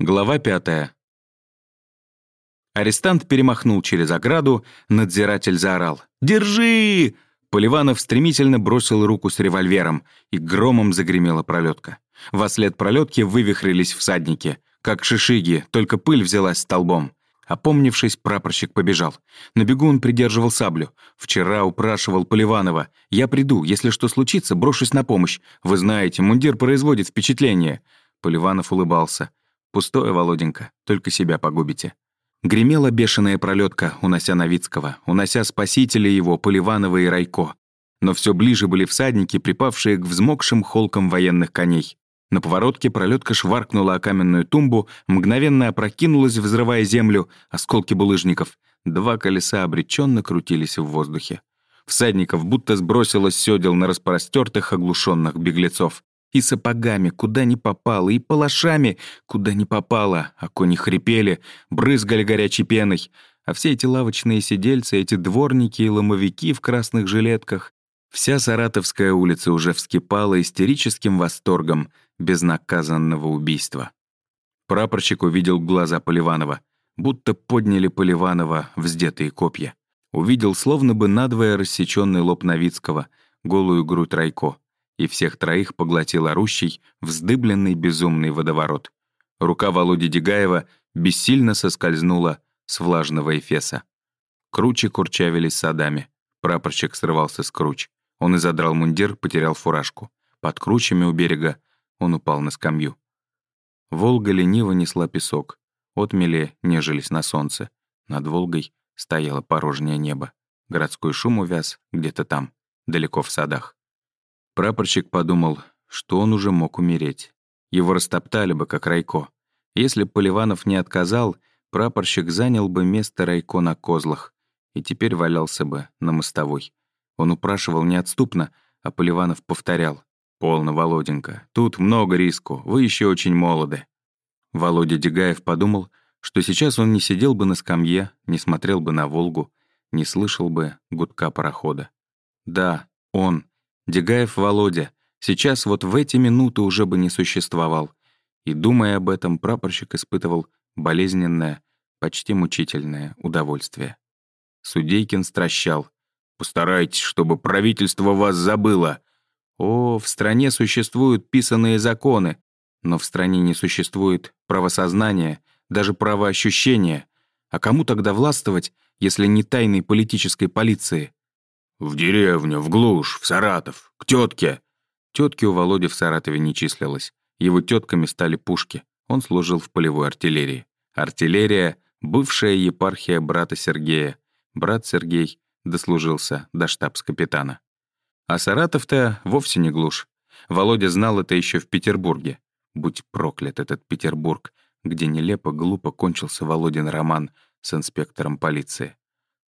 Глава пятая. Арестант перемахнул через ограду, надзиратель заорал. «Держи!» Поливанов стремительно бросил руку с револьвером, и громом загремела пролетка. Во след пролетки вывихрились всадники, как шишиги, только пыль взялась столбом. Опомнившись, прапорщик побежал. На бегу он придерживал саблю. Вчера упрашивал Поливанова. «Я приду, если что случится, брошусь на помощь. Вы знаете, мундир производит впечатление». Поливанов улыбался. Пустое, Володенька, только себя погубите. Гремела бешеная пролетка, унося Новицкого, унося спасителя его, Поливанова и Райко. Но все ближе были всадники, припавшие к взмокшим холкам военных коней. На поворотке пролетка шваркнула о каменную тумбу, мгновенно опрокинулась, взрывая землю, осколки булыжников. Два колеса обреченно крутились в воздухе. Всадников будто сбросило с на распростертых оглушенных беглецов. И сапогами, куда ни попало, и палашами, куда ни попало, а кони хрипели, брызгали горячей пеной. А все эти лавочные сидельцы, эти дворники и ломовики в красных жилетках, вся Саратовская улица уже вскипала истерическим восторгом безнаказанного убийства. Прапорщик увидел глаза Поливанова, будто подняли Поливанова вздетые копья. Увидел словно бы надвое рассеченный лоб Новицкого, голую грудь Райко и всех троих поглотил орущий, вздыбленный безумный водоворот. Рука Володи Дегаева бессильно соскользнула с влажного эфеса. Кручи курчавились садами. Прапорщик срывался с круч. Он изодрал мундир, потерял фуражку. Под кручами у берега он упал на скамью. Волга лениво несла песок. Отмели нежились на солнце. Над Волгой стояло порожнее небо. Городской шум увяз где-то там, далеко в садах. Прапорщик подумал, что он уже мог умереть. Его растоптали бы, как Райко. Если б Поливанов не отказал, прапорщик занял бы место Райко на козлах и теперь валялся бы на мостовой. Он упрашивал неотступно, а Поливанов повторял. «Полно, Володенька, тут много риску, вы еще очень молоды». Володя Дегаев подумал, что сейчас он не сидел бы на скамье, не смотрел бы на Волгу, не слышал бы гудка парохода. Да, он, Дегаев Володя сейчас вот в эти минуты уже бы не существовал. И, думая об этом, прапорщик испытывал болезненное, почти мучительное удовольствие. Судейкин стращал. «Постарайтесь, чтобы правительство вас забыло». О, в стране существуют писанные законы, но в стране не существует правосознания, даже правоощущения. А кому тогда властвовать, если не тайной политической полиции? «В деревню, в глушь, в Саратов, к тетке. Тетки у Володи в Саратове не числилось. Его тетками стали пушки. Он служил в полевой артиллерии. Артиллерия — бывшая епархия брата Сергея. Брат Сергей дослужился до штабс-капитана. А Саратов-то вовсе не глушь. Володя знал это еще в Петербурге. Будь проклят этот Петербург, где нелепо, глупо кончился Володин роман с инспектором полиции.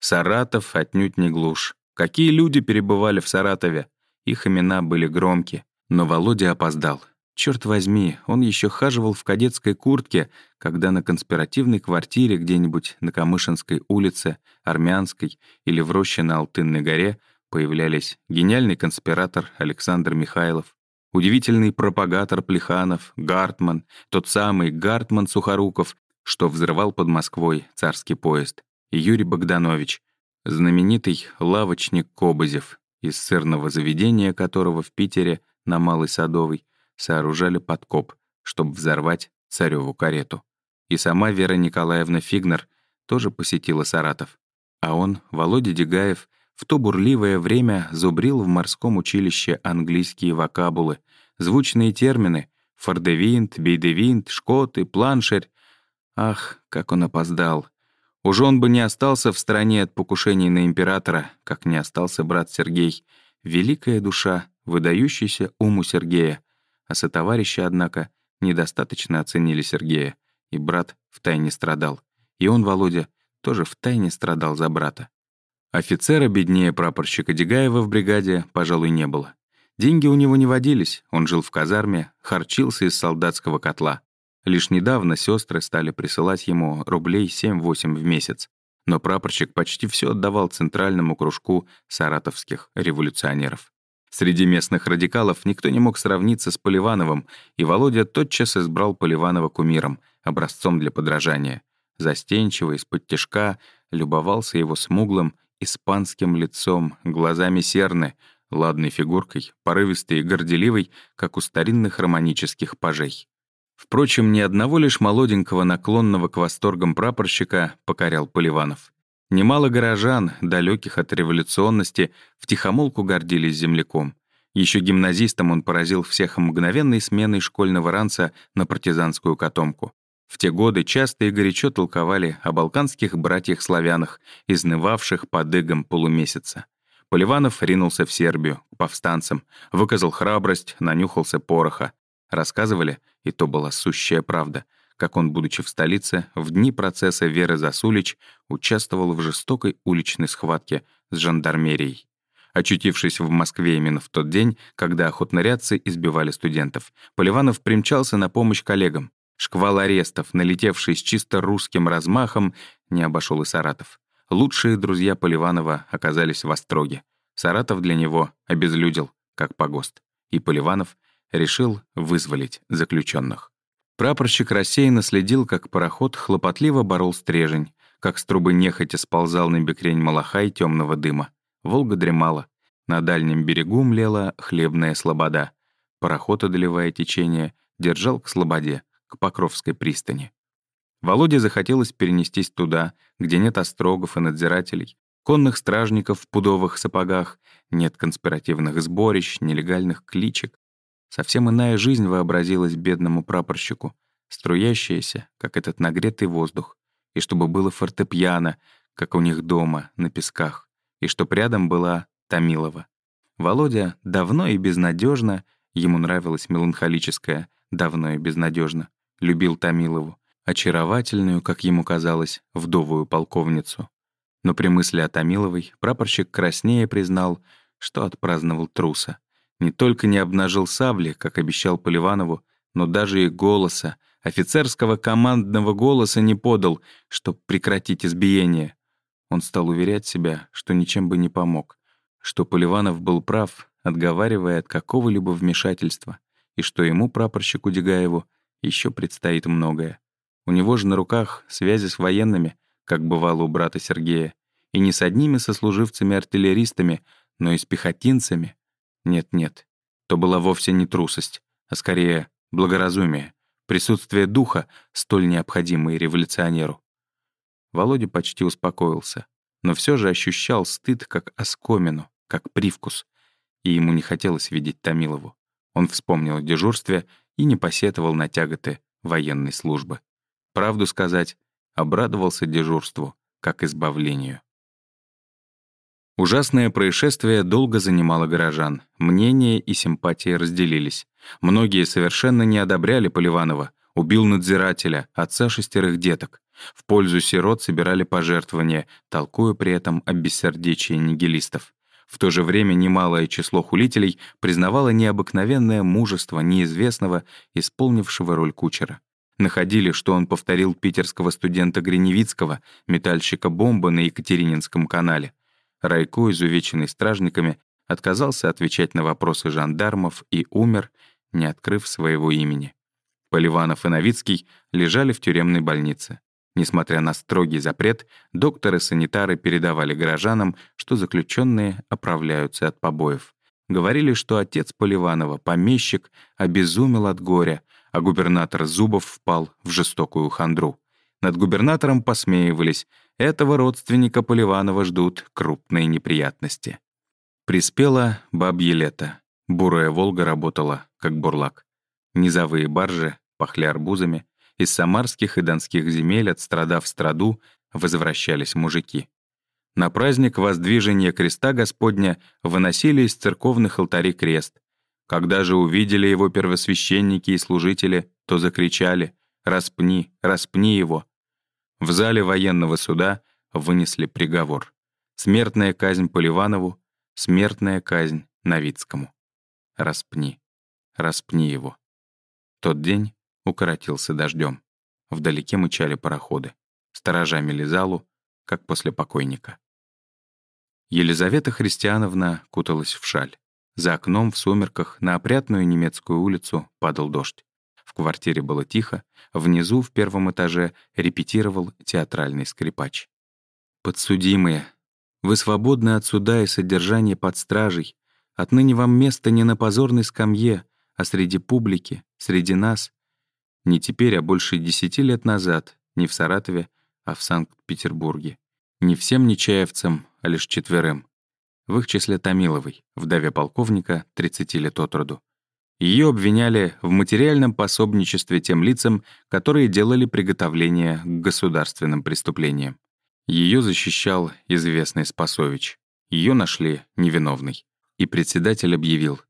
Саратов отнюдь не глушь. Какие люди перебывали в Саратове? Их имена были громкие. Но Володя опоздал. Черт возьми, он еще хаживал в кадетской куртке, когда на конспиративной квартире где-нибудь на Камышинской улице, Армянской или в роще на Алтынной горе появлялись гениальный конспиратор Александр Михайлов, удивительный пропагатор Плеханов, Гартман, тот самый Гартман Сухоруков, что взрывал под Москвой царский поезд, и Юрий Богданович, знаменитый лавочник Кобызев, из сырного заведения которого в Питере на Малой Садовой сооружали подкоп, чтобы взорвать цареву карету. И сама Вера Николаевна Фигнер тоже посетила Саратов. А он, Володя Дегаев, в то бурливое время зубрил в морском училище английские вокабулы, звучные термины — фордевинт, бейдевинт, шкот и планшерь. Ах, как он опоздал! Уж он бы не остался в стороне от покушений на императора, как не остался брат Сергей. Великая душа, выдающийся уму Сергея. А сотоварищи, однако, недостаточно оценили Сергея, и брат втайне страдал. И он, Володя, тоже втайне страдал за брата. Офицера беднее прапорщика Дегаева в бригаде, пожалуй, не было. Деньги у него не водились, он жил в казарме, харчился из солдатского котла. Лишь недавно сестры стали присылать ему рублей 7-8 в месяц, но прапорщик почти все отдавал центральному кружку саратовских революционеров. Среди местных радикалов никто не мог сравниться с Поливановым, и Володя тотчас избрал Поливанова кумиром, образцом для подражания. Застенчиво, из-под тяжка, любовался его смуглым, испанским лицом, глазами серны, ладной фигуркой, порывистой и горделивой, как у старинных романических пажей. Впрочем, ни одного лишь молоденького наклонного к восторгам прапорщика покорял Поливанов. Немало горожан, далеких от революционности, втихомолку гордились земляком. Еще гимназистом он поразил всех мгновенной сменой школьного ранца на партизанскую котомку. В те годы часто и горячо толковали о балканских братьях-славянах, изнывавших под игом полумесяца. Поливанов ринулся в Сербию, к повстанцам, выказал храбрость, нанюхался пороха. Рассказывали, и то была сущая правда — как он, будучи в столице, в дни процесса Веры Засулич участвовал в жестокой уличной схватке с жандармерией. Очутившись в Москве именно в тот день, когда охотнорядцы избивали студентов, Поливанов примчался на помощь коллегам. Шквал арестов, налетевший с чисто русским размахом, не обошел и Саратов. Лучшие друзья Поливанова оказались в Остроге. Саратов для него обезлюдил, как погост. И Поливанов решил вызволить заключенных. Прапорщик рассеянно следил, как пароход хлопотливо борол стрежень, как с трубы нехотя сползал на бекрень малахай темного дыма. Волга дремала. На дальнем берегу млела хлебная слобода. Пароход, одолевая течение, держал к слободе, к Покровской пристани. Володе захотелось перенестись туда, где нет острогов и надзирателей, конных стражников в пудовых сапогах, нет конспиративных сборищ, нелегальных кличек, Совсем иная жизнь вообразилась бедному прапорщику, струящаяся, как этот нагретый воздух, и чтобы было фортепиано, как у них дома, на песках, и чтоб рядом была Томилова. Володя давно и безнадежно, ему нравилось меланхолическое, давно и безнадежно, любил Томилову, очаровательную, как ему казалось, вдовую полковницу. Но при мысли о Томиловой прапорщик краснее признал, что отпраздновал труса. Не только не обнажил сабли, как обещал Поливанову, но даже и голоса, офицерского командного голоса не подал, чтобы прекратить избиение. Он стал уверять себя, что ничем бы не помог, что Поливанов был прав, отговаривая от какого-либо вмешательства, и что ему, прапорщику Дегаеву, еще предстоит многое. У него же на руках связи с военными, как бывало у брата Сергея, и не с одними сослуживцами-артиллеристами, но и с пехотинцами, нет-нет, то была вовсе не трусость, а скорее благоразумие, присутствие духа, столь необходимое революционеру. Володя почти успокоился, но все же ощущал стыд как оскомину, как привкус, и ему не хотелось видеть Томилову. Он вспомнил о дежурстве и не посетовал на тяготы военной службы. Правду сказать, обрадовался дежурству, как избавлению. Ужасное происшествие долго занимало горожан. Мнения и симпатии разделились. Многие совершенно не одобряли Поливанова. Убил надзирателя, отца шестерых деток. В пользу сирот собирали пожертвования, толкуя при этом о бессердечии нигилистов. В то же время немалое число хулителей признавало необыкновенное мужество неизвестного, исполнившего роль кучера. Находили, что он повторил питерского студента Гриневицкого, метальщика бомбы на Екатерининском канале. Райко, изувеченный стражниками, отказался отвечать на вопросы жандармов и умер, не открыв своего имени. Поливанов и Новицкий лежали в тюремной больнице. Несмотря на строгий запрет, докторы-санитары передавали горожанам, что заключенные оправляются от побоев. Говорили, что отец Поливанова, помещик, обезумел от горя, а губернатор Зубов впал в жестокую хандру. Над губернатором посмеивались, этого родственника Поливанова ждут крупные неприятности. Приспела бабье лето. Бурая «Волга» работала, как бурлак. Низовые баржи пахли арбузами. Из самарских и донских земель, отстрадав страду, возвращались мужики. На праздник воздвижения креста Господня выносили из церковных алтарей крест. Когда же увидели его первосвященники и служители, то закричали «Распни, распни его!» В зале военного суда вынесли приговор. Смертная казнь Поливанову, смертная казнь Новицкому. Распни, распни его. Тот день укоротился дождем. Вдалеке мычали пароходы. Сторожа мели залу, как после покойника. Елизавета Христиановна куталась в шаль. За окном в сумерках на опрятную немецкую улицу падал дождь. Квартире было тихо, внизу, в первом этаже, репетировал театральный скрипач. «Подсудимые, вы свободны от суда и содержания под стражей. Отныне вам место не на позорной скамье, а среди публики, среди нас. Не теперь, а больше десяти лет назад, не в Саратове, а в Санкт-Петербурге. Не всем нечаевцам, а лишь четверым. В их числе Томиловой, вдове полковника, 30 лет от роду. Ее обвиняли в материальном пособничестве тем лицам, которые делали приготовление к государственным преступлениям. Ее защищал известный Спасович. Ее нашли невиновной. И председатель объявил,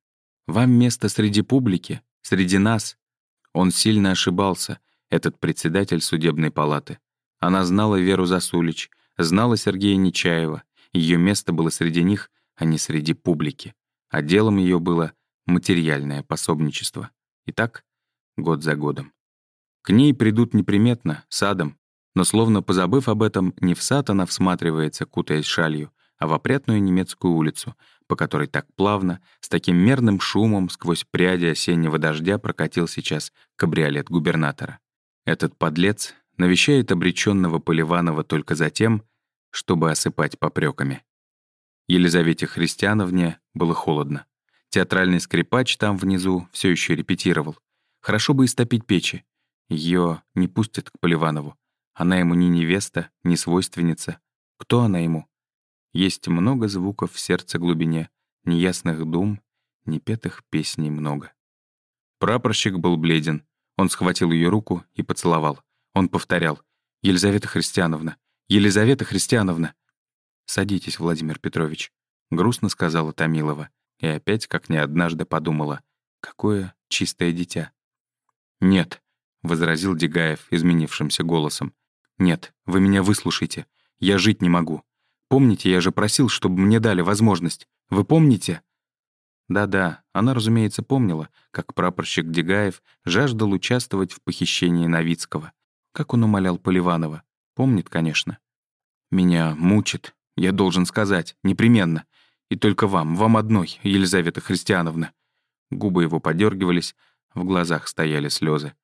«Вам место среди публики, среди нас». Он сильно ошибался, этот председатель судебной палаты. Она знала Веру Засулич, знала Сергея Нечаева. Ее место было среди них, а не среди публики. А делом ее было материальное пособничество. И так год за годом. К ней придут неприметно, садом, но словно позабыв об этом, не в сад она всматривается, кутаясь шалью, а в опрятную немецкую улицу, по которой так плавно, с таким мерным шумом сквозь пряди осеннего дождя прокатил сейчас кабриолет губернатора. Этот подлец навещает обреченного Поливанова только за тем, чтобы осыпать попреками. Елизавете Христиановне было холодно. Театральный скрипач там внизу все еще репетировал. Хорошо бы истопить печи. Ее не пустят к Поливанову. Она ему ни невеста, ни свойственница. Кто она ему? Есть много звуков в сердце глубине, неясных дум, непетых песней много. Прапорщик был бледен. Он схватил ее руку и поцеловал. Он повторял. «Елизавета Христиановна! Елизавета Христиановна!» «Садитесь, Владимир Петрович», — грустно сказала Томилова. И опять, как не однажды, подумала. «Какое чистое дитя!» «Нет», — возразил Дегаев изменившимся голосом. «Нет, вы меня выслушайте. Я жить не могу. Помните, я же просил, чтобы мне дали возможность. Вы помните?» Да-да, она, разумеется, помнила, как прапорщик Дегаев жаждал участвовать в похищении Новицкого. Как он умолял Поливанова. Помнит, конечно. «Меня мучит, я должен сказать, непременно. И только вам, вам одной, Елизавета Христиановна». Губы его подергивались, в глазах стояли слезы.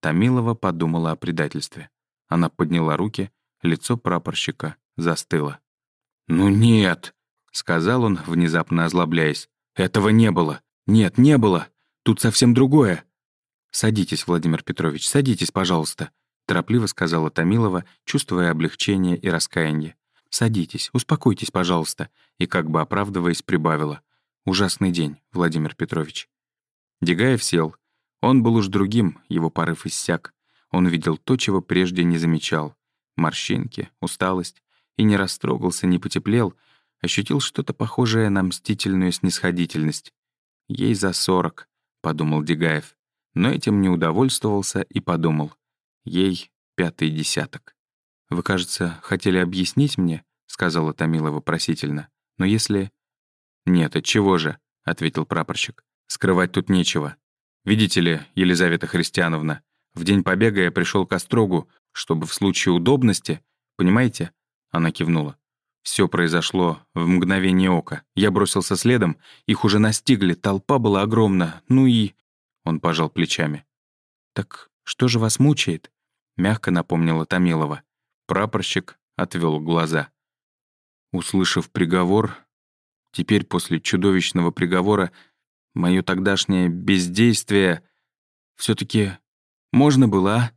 Томилова подумала о предательстве. Она подняла руки, лицо прапорщика застыло. «Ну нет», — сказал он, внезапно озлобляясь. «Этого не было. Нет, не было. Тут совсем другое». «Садитесь, Владимир Петрович, садитесь, пожалуйста», — торопливо сказала Томилова, чувствуя облегчение и раскаяние. «Садитесь, успокойтесь, пожалуйста», и, как бы оправдываясь, прибавила. «Ужасный день, Владимир Петрович». Дегаев сел. Он был уж другим, его порыв иссяк. Он видел то, чего прежде не замечал. Морщинки, усталость. И не растрогался, не потеплел. Ощутил что-то похожее на мстительную снисходительность. «Ей за сорок», — подумал Дегаев. Но этим не удовольствовался и подумал. Ей пятый десяток. «Вы, кажется, хотели объяснить мне?» — сказала Томила вопросительно. «Но если...» «Нет, от чего же?» — ответил прапорщик. «Скрывать тут нечего. Видите ли, Елизавета Христиановна, в день побега я пришел к Острогу, чтобы в случае удобности... Понимаете?» Она кивнула. Все произошло в мгновение ока. Я бросился следом, их уже настигли, толпа была огромна, ну и... Он пожал плечами. «Так что же вас мучает?» Мягко напомнила Томилова. Прапорщик отвел глаза. Услышав приговор, теперь после чудовищного приговора, мое тогдашнее бездействие все таки можно было, а?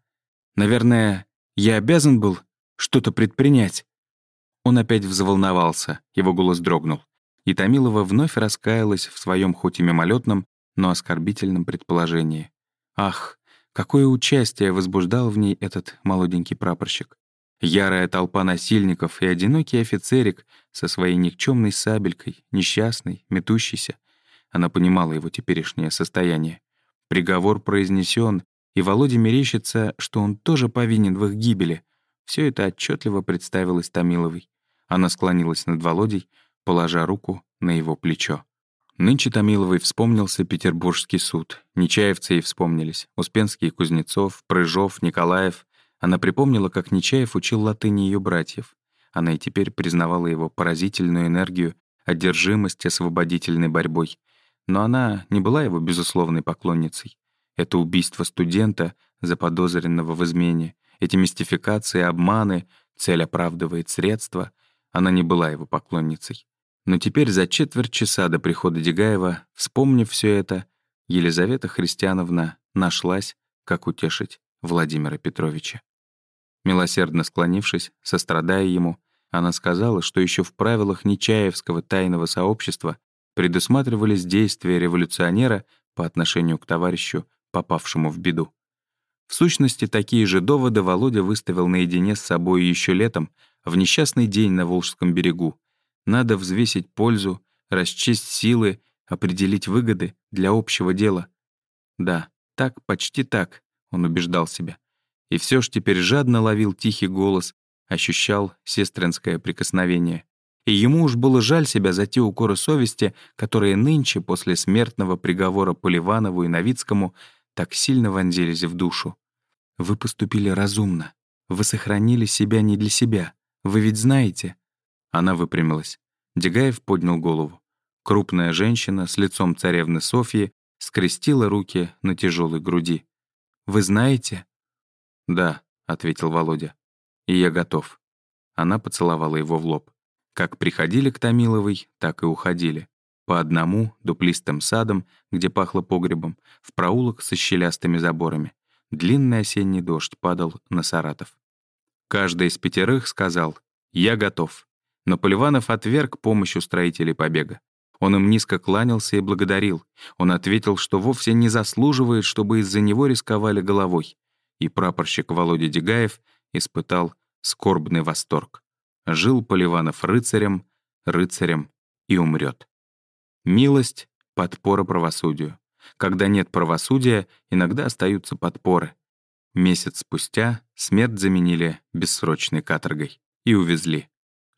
Наверное, я обязан был что-то предпринять. Он опять взволновался, его голос дрогнул. И Томилова вновь раскаялась в своем хоть и мимолетном, но оскорбительном предположении. Ах, какое участие возбуждал в ней этот молоденький прапорщик. Ярая толпа насильников и одинокий офицерик со своей никчемной сабелькой, несчастный, метущийся. Она понимала его теперешнее состояние. Приговор произнесен, и Володе мерещится, что он тоже повинен в их гибели. Все это отчетливо представилось Томиловой. Она склонилась над Володей, положа руку на его плечо. Нынче Томиловой вспомнился Петербургский суд. Нечаевцы и вспомнились. Успенский, Кузнецов, Прыжов, Николаев. Она припомнила, как Нечаев учил латыни ее братьев. Она и теперь признавала его поразительную энергию, одержимость освободительной борьбой. но она не была его безусловной поклонницей. Это убийство студента, заподозренного в измене, эти мистификации, обманы, цель оправдывает средства. Она не была его поклонницей. Но теперь за четверть часа до прихода Дегаева, вспомнив все это, Елизавета Христиановна нашлась, как утешить Владимира Петровича. Милосердно склонившись, сострадая ему, она сказала, что еще в правилах Нечаевского тайного сообщества предусматривались действия революционера по отношению к товарищу, попавшему в беду. В сущности, такие же доводы Володя выставил наедине с собой еще летом, в несчастный день на Волжском берегу. Надо взвесить пользу, расчесть силы, определить выгоды для общего дела. Да, так, почти так, он убеждал себя. И все ж теперь жадно ловил тихий голос, ощущал сестринское прикосновение. И ему уж было жаль себя за те укоры совести, которые нынче, после смертного приговора Поливанову и Новицкому, так сильно вонзились в душу. Вы поступили разумно. Вы сохранили себя не для себя. Вы ведь знаете. Она выпрямилась. Дегаев поднял голову. Крупная женщина с лицом царевны Софьи скрестила руки на тяжелой груди. «Вы знаете?» «Да», — ответил Володя. «И я готов». Она поцеловала его в лоб. Как приходили к Томиловой, так и уходили. По одному, дуплистым садом, где пахло погребом, в проулок со щелястыми заборами. Длинный осенний дождь падал на Саратов. Каждый из пятерых сказал «Я готов». Но Поливанов отверг помощь у строителей побега. Он им низко кланялся и благодарил. Он ответил, что вовсе не заслуживает, чтобы из-за него рисковали головой. И прапорщик Володя Дегаев испытал скорбный восторг. Жил Поливанов рыцарем, рыцарем и умрет. Милость — подпора правосудию. Когда нет правосудия, иногда остаются подпоры. Месяц спустя смерть заменили бессрочной каторгой и увезли.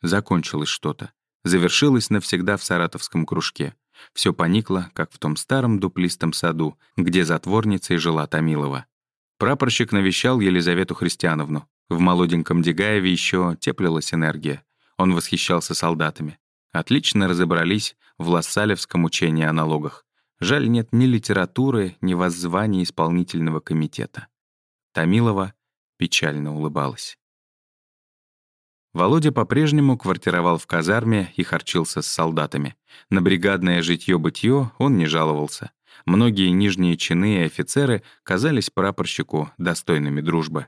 Закончилось что-то. Завершилось навсегда в саратовском кружке. Все поникло, как в том старом дуплистом саду, где затворницей жила Томилова. Прапорщик навещал Елизавету Христиановну. В молоденьком Дегаеве еще теплилась энергия. Он восхищался солдатами. Отлично разобрались в Лассалевском учении о налогах. Жаль, нет ни литературы, ни воззвания исполнительного комитета. Томилова печально улыбалась. Володя по-прежнему квартировал в казарме и харчился с солдатами. На бригадное житье-бытье он не жаловался. Многие нижние чины и офицеры казались прапорщику достойными дружбы.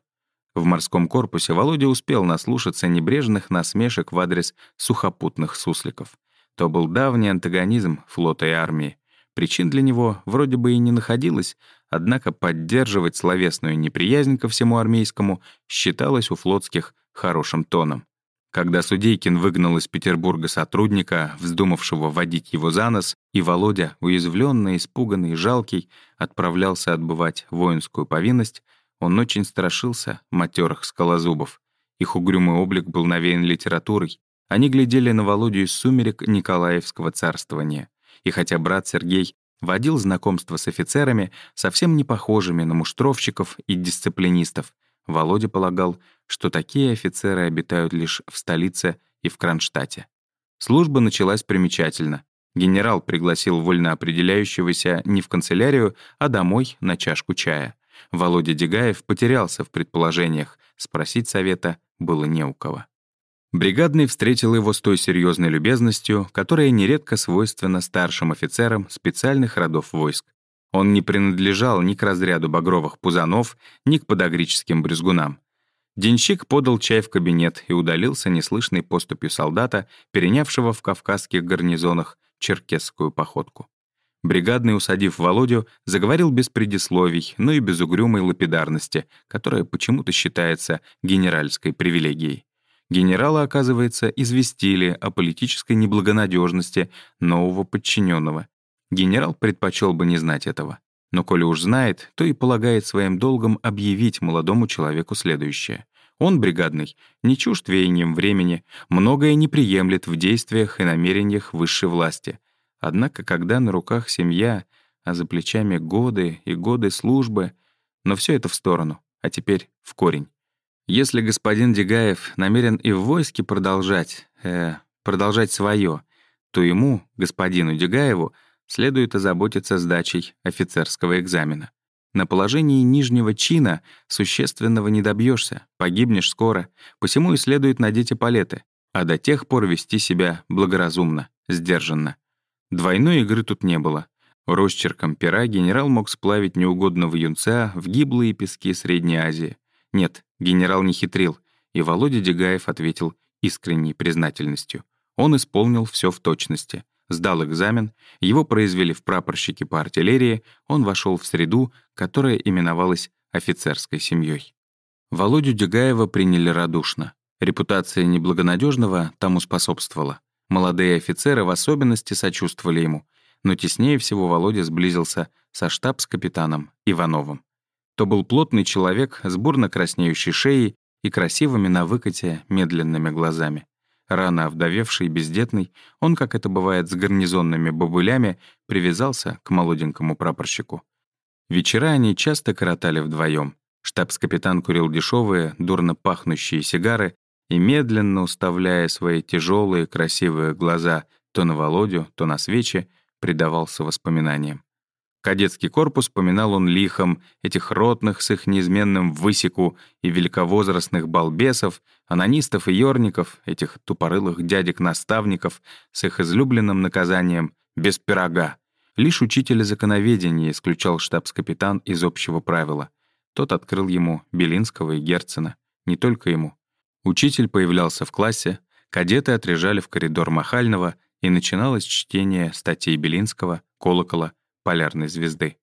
В морском корпусе Володя успел наслушаться небрежных насмешек в адрес сухопутных сусликов. То был давний антагонизм флота и армии. Причин для него вроде бы и не находилось, однако поддерживать словесную неприязнь ко всему армейскому считалось у флотских хорошим тоном. Когда Судейкин выгнал из Петербурга сотрудника, вздумавшего водить его за нос, и Володя, уязвленный, испуганный жалкий, отправлялся отбывать воинскую повинность, он очень страшился матерых скалозубов. Их угрюмый облик был навеян литературой. Они глядели на Володю из сумерек Николаевского царствования. И хотя брат Сергей водил знакомство с офицерами, совсем не похожими на муштровщиков и дисциплинистов, Володя полагал, что такие офицеры обитают лишь в столице и в Кронштадте. Служба началась примечательно. Генерал пригласил вольно определяющегося не в канцелярию, а домой на чашку чая. Володя Дегаев потерялся в предположениях, спросить совета было не у кого. Бригадный встретил его с той серьезной любезностью, которая нередко свойственна старшим офицерам специальных родов войск. Он не принадлежал ни к разряду багровых пузанов, ни к подогрическим брюзгунам. Денщик подал чай в кабинет и удалился неслышной поступью солдата, перенявшего в кавказских гарнизонах черкесскую походку. Бригадный, усадив Володю, заговорил без предисловий, но и без угрюмой лапидарности, которая почему-то считается генеральской привилегией. Генерала, оказывается, известили о политической неблагонадежности нового подчиненного. Генерал предпочел бы не знать этого. Но коли уж знает, то и полагает своим долгом объявить молодому человеку следующее. Он, бригадный, не чужд веянием времени, многое не приемлет в действиях и намерениях высшей власти. Однако, когда на руках семья, а за плечами годы и годы службы, но все это в сторону, а теперь в корень. Если господин Дегаев намерен и в войске продолжать, э, продолжать свое, то ему, господину Дегаеву, следует озаботиться сдачей офицерского экзамена. На положении нижнего чина существенного не добьешься, погибнешь скоро, посему и следует надеть эполеты, а до тех пор вести себя благоразумно, сдержанно. Двойной игры тут не было. Росчерком пера генерал мог сплавить неугодного юнца в гиблые пески Средней Азии. Нет, генерал не хитрил, и Володя Дегаев ответил искренней признательностью. Он исполнил все в точности. Сдал экзамен, его произвели в прапорщике по артиллерии, он вошел в среду, которая именовалась офицерской семьей. Володю Дегаева приняли радушно. Репутация неблагонадежного тому способствовала. Молодые офицеры в особенности сочувствовали ему, но теснее всего Володя сблизился со штабс-капитаном Ивановым. То был плотный человек с бурно краснеющей шеей и красивыми на выкате медленными глазами. Рано овдовевший бездетный, он, как это бывает с гарнизонными бабулями, привязался к молоденькому прапорщику. Вечера они часто коротали вдвоем. Штабс-капитан курил дешевые, дурно пахнущие сигары и, медленно уставляя свои тяжелые, красивые глаза то на Володю, то на свечи, предавался воспоминаниям. Кадетский корпус поминал он лихом, этих ротных с их неизменным высеку и великовозрастных балбесов, анонистов и ёрников, этих тупорылых дядек-наставников с их излюбленным наказанием «без пирога». Лишь учителя законоведения исключал штабс-капитан из общего правила. Тот открыл ему Белинского и Герцена. Не только ему. Учитель появлялся в классе, кадеты отрежали в коридор Махального, и начиналось чтение статей Белинского, Колокола, полярной звезды.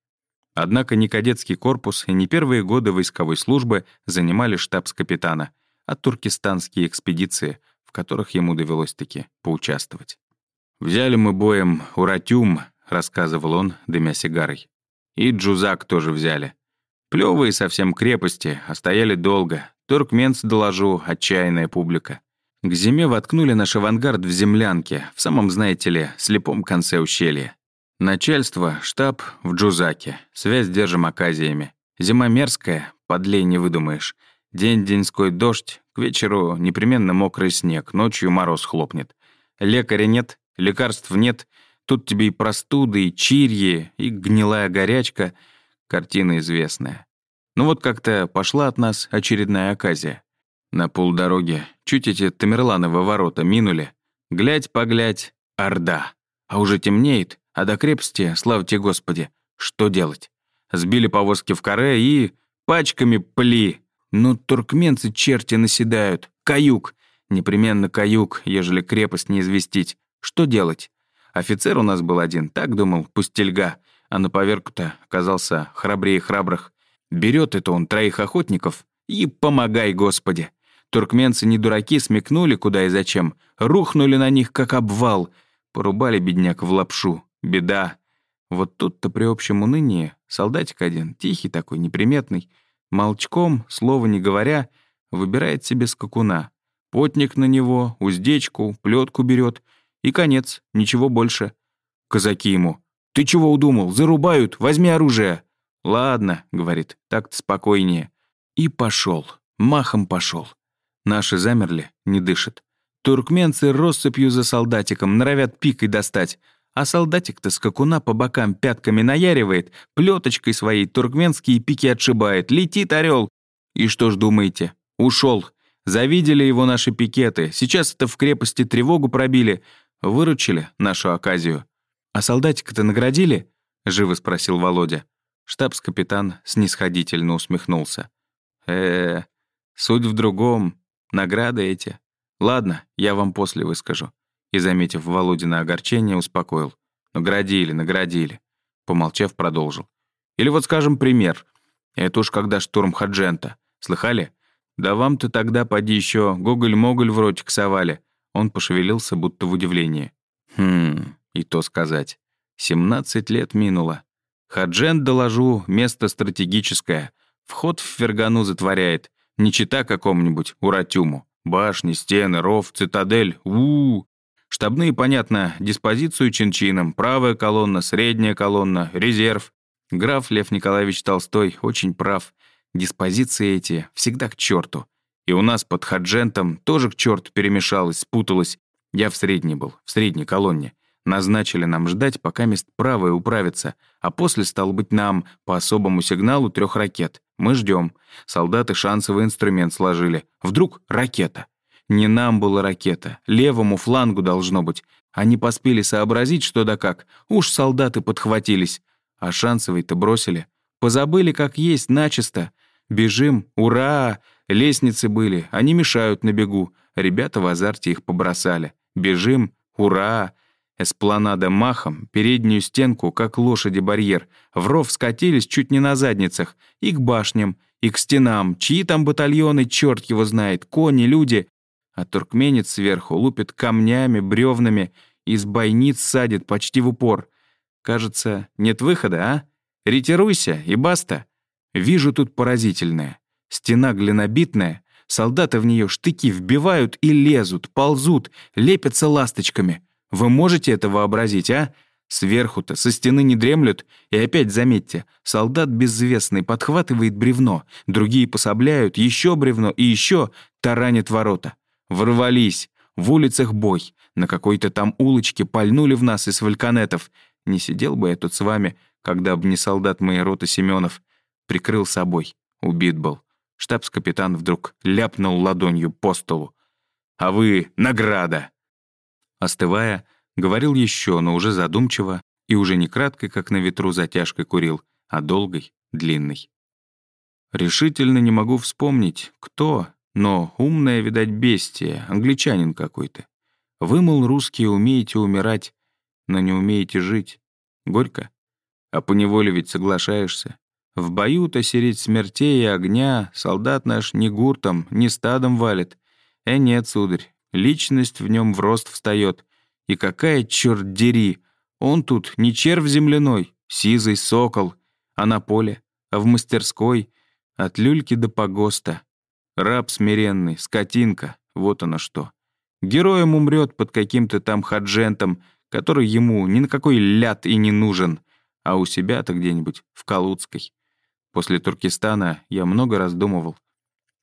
Однако ни кадетский корпус и не первые годы войсковой службы занимали штабс-капитана, а туркестанские экспедиции, в которых ему довелось таки поучаствовать. «Взяли мы боем Уратюм», — рассказывал он, дымя сигарой. «И Джузак тоже взяли. Плёвые совсем крепости, а стояли долго. Туркменцы, доложу, отчаянная публика. К зиме воткнули наш авангард в землянке, в самом, знаете ли, слепом конце ущелья. Начальство, штаб в Джузаке. Связь держим оказиями. Зима мерзкая, подлей не выдумаешь. День-деньской дождь, к вечеру непременно мокрый снег, ночью мороз хлопнет. Лекаря нет, лекарств нет. Тут тебе и простуды, и чирьи, и гнилая горячка. Картина известная. Ну вот как-то пошла от нас очередная оказия. На полдороге чуть эти Тамерлановы ворота минули. Глядь-поглядь, орда. А уже темнеет, а до крепости, славьте Господи, что делать? Сбили повозки в каре и... пачками пли. Ну, туркменцы черти наседают. Каюк. Непременно каюк, ежели крепость не известить. Что делать? Офицер у нас был один, так думал, пустельга, а на поверку-то оказался храбрее храбрых. Берет это он троих охотников и помогай, Господи. Туркменцы не дураки, смекнули куда и зачем, рухнули на них, как обвал, порубали бедняк в лапшу. Беда. Вот тут-то при общем унынии солдатик один, тихий такой, неприметный, молчком, слова не говоря, выбирает себе скакуна. Потник на него, уздечку, плетку берет, и конец, ничего больше. Казаки ему. «Ты чего удумал? Зарубают, возьми оружие!» «Ладно», — говорит, — «так-то спокойнее». И пошел, махом пошел. Наши замерли, не дышат. Туркменцы россыпью за солдатиком норовят пикой достать, а солдатик-то скакуна по бокам пятками наяривает, плеточкой своей туркменские пики отшибает, летит орел. И что ж думаете? Ушел. Завидели его наши пикеты. Сейчас это в крепости тревогу пробили. Выручили нашу оказию. А солдатика-то наградили? Живо спросил Володя. Штабс-капитан снисходительно усмехнулся. э, -э суть в другом. Награды эти. Ладно, я вам после выскажу и, заметив Володина огорчение, успокоил. «Наградили, наградили». Помолчав, продолжил. «Или вот, скажем, пример. Это уж когда штурм Хаджента. Слыхали? Да вам-то тогда, поди еще гоголь-моголь в ротик совали». Он пошевелился, будто в удивлении. «Хм, и то сказать. Семнадцать лет минуло. Хаджент, доложу, место стратегическое. Вход в Фергану затворяет. Не чита какому-нибудь Уратюму. Башни, стены, ров, цитадель. у, -у, -у. Штабные, понятно, диспозицию чин-чином, правая колонна, средняя колонна, резерв. Граф Лев Николаевич Толстой очень прав. Диспозиции эти всегда к черту. И у нас под хаджентом тоже к черту перемешалось, спуталось. Я в средней был, в средней колонне. Назначили нам ждать, пока мест правое управится, а после, стало быть, нам по особому сигналу трех ракет. Мы ждем. Солдаты шансовый инструмент сложили. Вдруг ракета. Не нам была ракета, левому флангу должно быть. Они поспели сообразить, что да как. Уж солдаты подхватились. А шансовый-то бросили. Позабыли, как есть, начисто. Бежим, ура! Лестницы были, они мешают на бегу. Ребята в азарте их побросали. Бежим, ура! Эспланада махом, переднюю стенку, как лошади барьер. В ров скатились чуть не на задницах. И к башням, и к стенам. Чьи там батальоны, черт его знает, кони, люди. А туркменец сверху лупит камнями, бревнами, из бойниц садит почти в упор. Кажется, нет выхода, а? Ретируйся и баста. Вижу тут поразительное. Стена глинобитная, солдаты в нее штыки вбивают и лезут, ползут, лепятся ласточками — вы можете это вообразить, а? Сверху-то со стены не дремлют, и опять заметьте, солдат безвестный подхватывает бревно, другие пособляют, еще бревно и еще таранит ворота. Ворвались, в улицах бой, на какой-то там улочке пальнули в нас из вальканетов. Не сидел бы я тут с вами, когда бы не солдат моей роты Семенов. Прикрыл собой, убит был. Штабс-капитан вдруг ляпнул ладонью по столу. «А вы — награда!» Остывая, говорил еще, но уже задумчиво и уже не краткой, как на ветру затяжкой курил, а долгой, длинной. Решительно не могу вспомнить, кто, но умное, видать, бестия, англичанин какой-то. Вы, мол, русские, умеете умирать, но не умеете жить. Горько. А поневоле ведь соглашаешься. В бою-то сереть смертей и огня солдат наш ни гуртом, ни стадом валит. Э, нет, сударь, Личность в нем в рост встает. И какая, черт дери, он тут не червь земляной, сизый сокол, а на поле, а в мастерской, от люльки до погоста. Раб смиренный, скотинка, вот оно что. Героем умрет под каким-то там хаджентом, который ему ни на какой ляд и не нужен, а у себя-то где-нибудь в Калуцкой. После Туркестана я много раздумывал.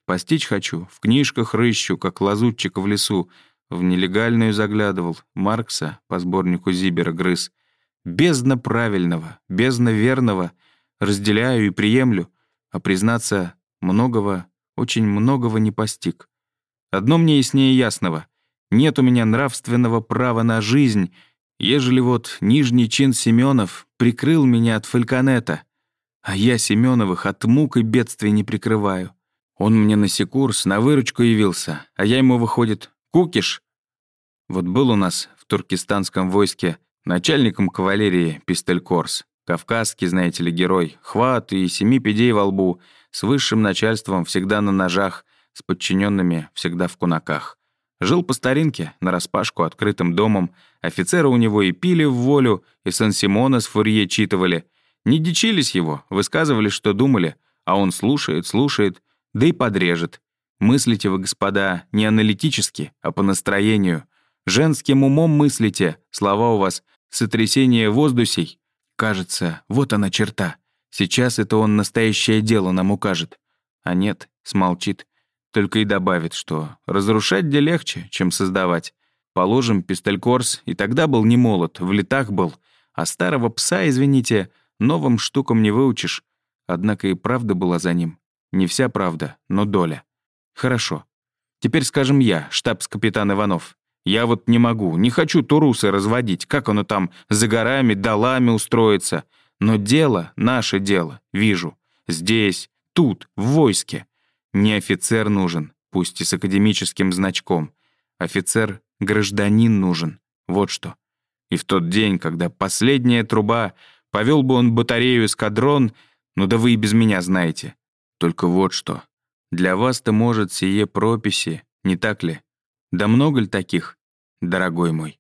Постичь хочу, в книжках рыщу, как лазутчик в лесу. В нелегальную заглядывал, Маркса по сборнику Зибера грыз. Бездна правильного, бездна верного. Разделяю и приемлю, а признаться, многого, очень многого не постиг. Одно мне яснее ясного. Нет у меня нравственного права на жизнь, ежели вот нижний чин Семенов прикрыл меня от фальконета, а я Семеновых от мук и бедствий не прикрываю. Он мне на секурс, на выручку явился, а я ему, выходит, кукиш. Вот был у нас в туркестанском войске начальником кавалерии Пистелькорс. Кавказский, знаете ли, герой. Хват и семи педей во лбу. С высшим начальством всегда на ножах, с подчиненными всегда в кунаках. Жил по старинке, нараспашку, открытым домом. Офицеры у него и пили в волю, и Сан-Симона с Фурье читывали. Не дичились его, высказывали, что думали. А он слушает, слушает, да и подрежет. Мыслите вы, господа, не аналитически, а по настроению. Женским умом мыслите, слова у вас «сотрясение воздусей». Кажется, вот она черта. Сейчас это он настоящее дело нам укажет. А нет, смолчит. Только и добавит, что разрушать где легче, чем создавать. Положим, пистолькорс и тогда был не молод, в летах был. А старого пса, извините, новым штукам не выучишь. Однако и правда была за ним. Не вся правда, но доля. Хорошо. Теперь скажем я, штабс-капитан Иванов. Я вот не могу, не хочу турусы разводить, как оно там за горами, долами устроится. Но дело, наше дело, вижу. Здесь, тут, в войске. Не офицер нужен, пусть и с академическим значком. Офицер — гражданин нужен. Вот что. И в тот день, когда последняя труба, повел бы он батарею эскадрон, ну да вы и без меня знаете. Только вот что. Для вас-то может сие прописи, не так ли? Да много ли таких, дорогой мой?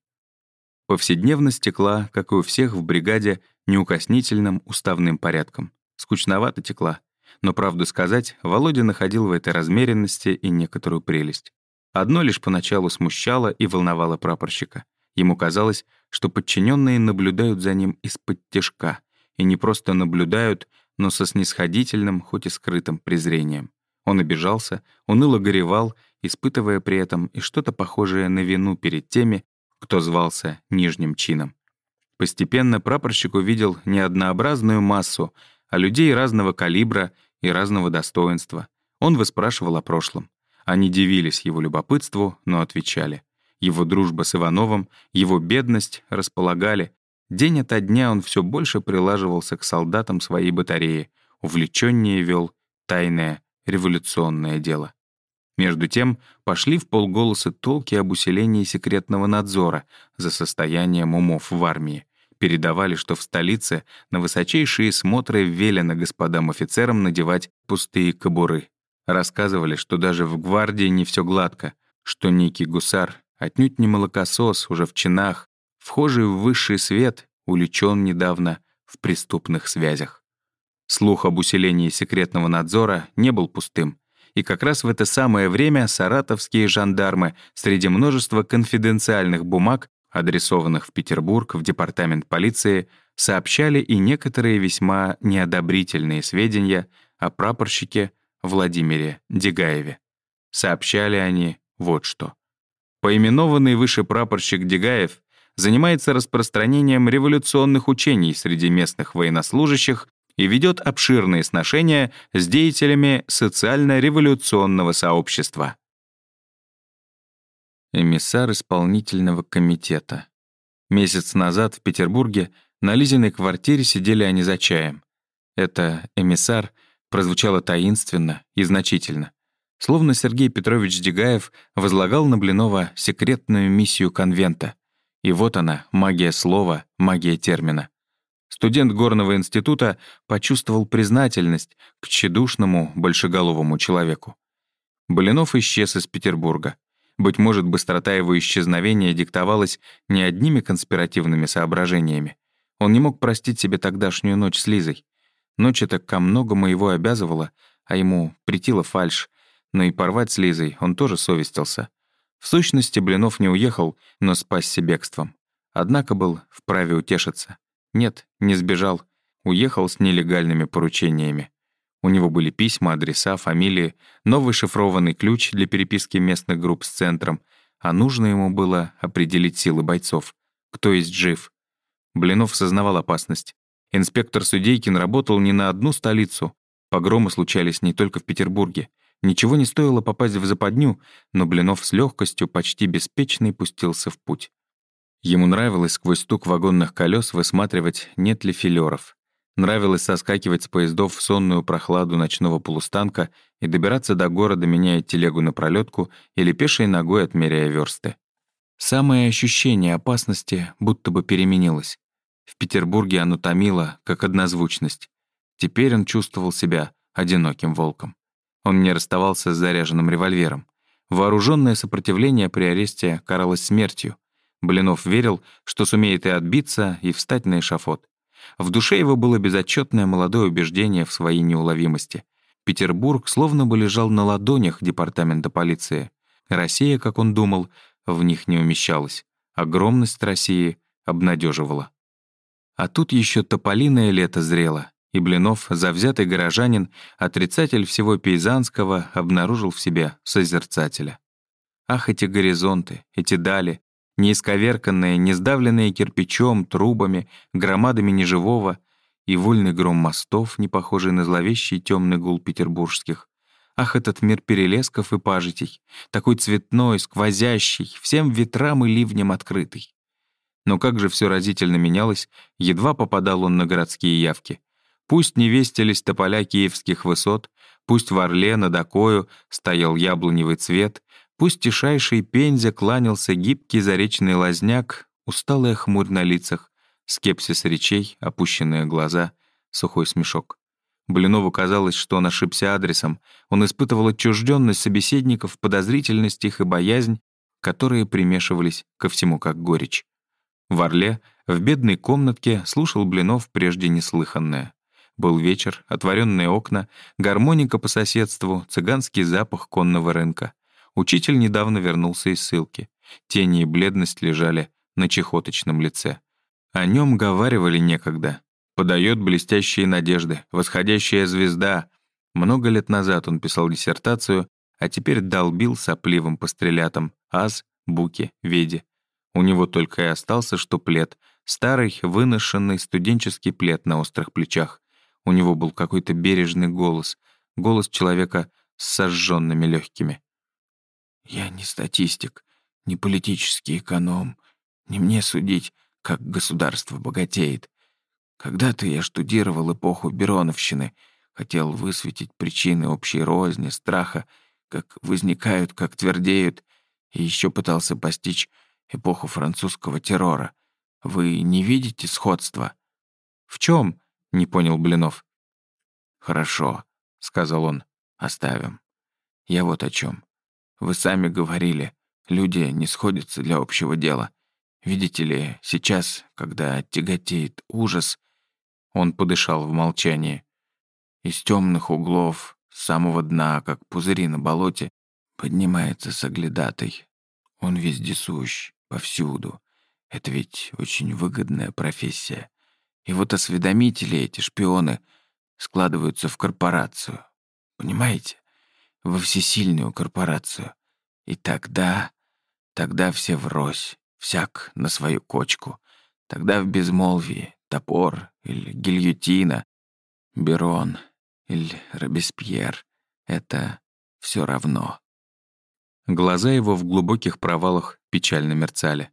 Повседневность текла, как и у всех в бригаде, неукоснительным уставным порядком. Скучновато текла. Но, правду сказать, Володя находил в этой размеренности и некоторую прелесть. Одно лишь поначалу смущало и волновало прапорщика. Ему казалось, что подчиненные наблюдают за ним из-под тяжка. И не просто наблюдают, но со снисходительным, хоть и скрытым презрением. Он обижался, уныло горевал, испытывая при этом и что-то похожее на вину перед теми, кто звался нижним чином. Постепенно прапорщик увидел не однообразную массу, а людей разного калибра и разного достоинства. Он выспрашивал о прошлом. Они дивились его любопытству, но отвечали. Его дружба с Ивановым, его бедность располагали. День ото дня он все больше прилаживался к солдатам своей батареи, увлеченнее вел тайное революционное дело. Между тем пошли в полголоса толки об усилении секретного надзора за состоянием умов в армии. Передавали, что в столице на высочайшие смотры велено господам офицерам надевать пустые кобуры. Рассказывали, что даже в гвардии не все гладко, что некий гусар, отнюдь не молокосос, уже в чинах, вхожий в высший свет, уличен недавно в преступных связях. Слух об усилении секретного надзора не был пустым. И как раз в это самое время саратовские жандармы среди множества конфиденциальных бумаг, адресованных в Петербург в департамент полиции, сообщали и некоторые весьма неодобрительные сведения о прапорщике Владимире Дегаеве. Сообщали они вот что. Поименованный выше прапорщик Дегаев занимается распространением революционных учений среди местных военнослужащих и ведет обширные сношения с деятелями социально-революционного сообщества. Эмиссар исполнительного комитета. Месяц назад в Петербурге на Лизиной квартире сидели они за чаем. Это эмиссар прозвучало таинственно и значительно. Словно Сергей Петрович Дегаев возлагал на Блинова секретную миссию конвента. И вот она, магия слова, магия термина. Студент Горного института почувствовал признательность к тщедушному, большеголовому человеку. Блинов исчез из Петербурга. Быть может, быстрота его исчезновения диктовалась не одними конспиративными соображениями. Он не мог простить себе тогдашнюю ночь с Лизой. Ночь эта ко многому его обязывала, а ему притила фальшь, но и порвать с Лизой он тоже совестился. В сущности, Блинов не уехал, но спасся бегством. Однако был вправе утешиться. Нет, не сбежал. Уехал с нелегальными поручениями. У него были письма, адреса, фамилии, новый шифрованный ключ для переписки местных групп с центром, а нужно ему было определить силы бойцов. Кто есть жив? Блинов сознавал опасность. Инспектор Судейкин работал не на одну столицу. Погромы случались не только в Петербурге. Ничего не стоило попасть в западню, но Блинов с легкостью, почти беспечный, пустился в путь. Ему нравилось сквозь стук вагонных колес высматривать, нет ли филеров. Нравилось соскакивать с поездов в сонную прохладу ночного полустанка и добираться до города, меняя телегу на пролетку или пешей ногой отмеряя версты. Самое ощущение опасности будто бы переменилось. В Петербурге оно томило, как однозвучность. Теперь он чувствовал себя одиноким волком. Он не расставался с заряженным револьвером. Вооруженное сопротивление при аресте каралось смертью. Блинов верил, что сумеет и отбиться, и встать на эшафот. В душе его было безотчетное молодое убеждение в своей неуловимости. Петербург словно бы лежал на ладонях департамента полиции. Россия, как он думал, в них не умещалась. Огромность России обнадеживала. А тут еще тополиное лето зрело, и Блинов, завзятый горожанин, отрицатель всего пейзанского, обнаружил в себе созерцателя. Ах, эти горизонты, эти дали, не исковерканные, не сдавленные кирпичом, трубами, громадами неживого, и вольный гром мостов, не похожий на зловещий темный гул петербургских. Ах, этот мир перелесков и пажитей, такой цветной, сквозящий, всем ветрам и ливням открытый. Но как же все разительно менялось, едва попадал он на городские явки. Пусть не вестились тополя киевских высот, пусть в Орле над Окою стоял яблоневый цвет, Пусть тишайший пензя кланялся гибкий заречный лазняк, усталая хмурь на лицах, скепсис речей, опущенные глаза, сухой смешок. Блинову казалось, что он ошибся адресом. Он испытывал отчужденность собеседников, подозрительность их и боязнь, которые примешивались ко всему как горечь. В Орле, в бедной комнатке, слушал Блинов прежде неслыханное. Был вечер, отворенные окна, гармоника по соседству, цыганский запах конного рынка. Учитель недавно вернулся из ссылки. Тени и бледность лежали на чехоточном лице. О нем говаривали некогда. Подает блестящие надежды, восходящая звезда. Много лет назад он писал диссертацию, а теперь долбил сопливым пострелятам Аз, Буке, Веде. У него только и остался, что плед, старый, выношенный студенческий плед на острых плечах. У него был какой-то бережный голос, голос человека с сожженными легкими. «Я не статистик, не политический эконом, не мне судить, как государство богатеет. Когда-то я штудировал эпоху Бероновщины, хотел высветить причины общей розни, страха, как возникают, как твердеют, и еще пытался постичь эпоху французского террора. Вы не видите сходства? В чем? не понял Блинов. Хорошо, сказал он. Оставим. Я вот о чем. Вы сами говорили, люди не сходятся для общего дела. Видите ли, сейчас, когда тяготеет ужас, он подышал в молчании. Из темных углов, с самого дна, как пузыри на болоте, поднимается соглядатый. Он вездесущ, повсюду. Это ведь очень выгодная профессия. И вот осведомители, эти шпионы, складываются в корпорацию. Понимаете? Во всесильную корпорацию. И тогда, тогда все врозь, всяк на свою кочку. Тогда в безмолвии топор или гильотина, Берон или Робеспьер — это все равно. Глаза его в глубоких провалах печально мерцали.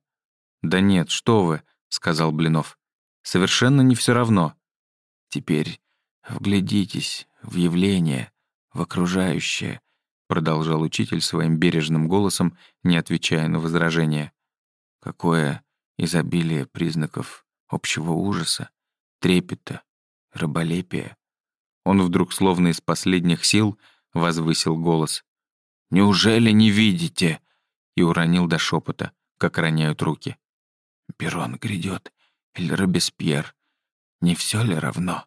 «Да нет, что вы», — сказал Блинов. «Совершенно не все равно. Теперь вглядитесь в явление, в окружающее», — продолжал учитель своим бережным голосом, не отвечая на возражения. «Какое изобилие признаков общего ужаса, трепета, раболепия». Он вдруг, словно из последних сил, возвысил голос. Неужели не видите?» И уронил до шепота, как роняют руки. «Перрон грядет, или Робеспьер. Не все ли равно?»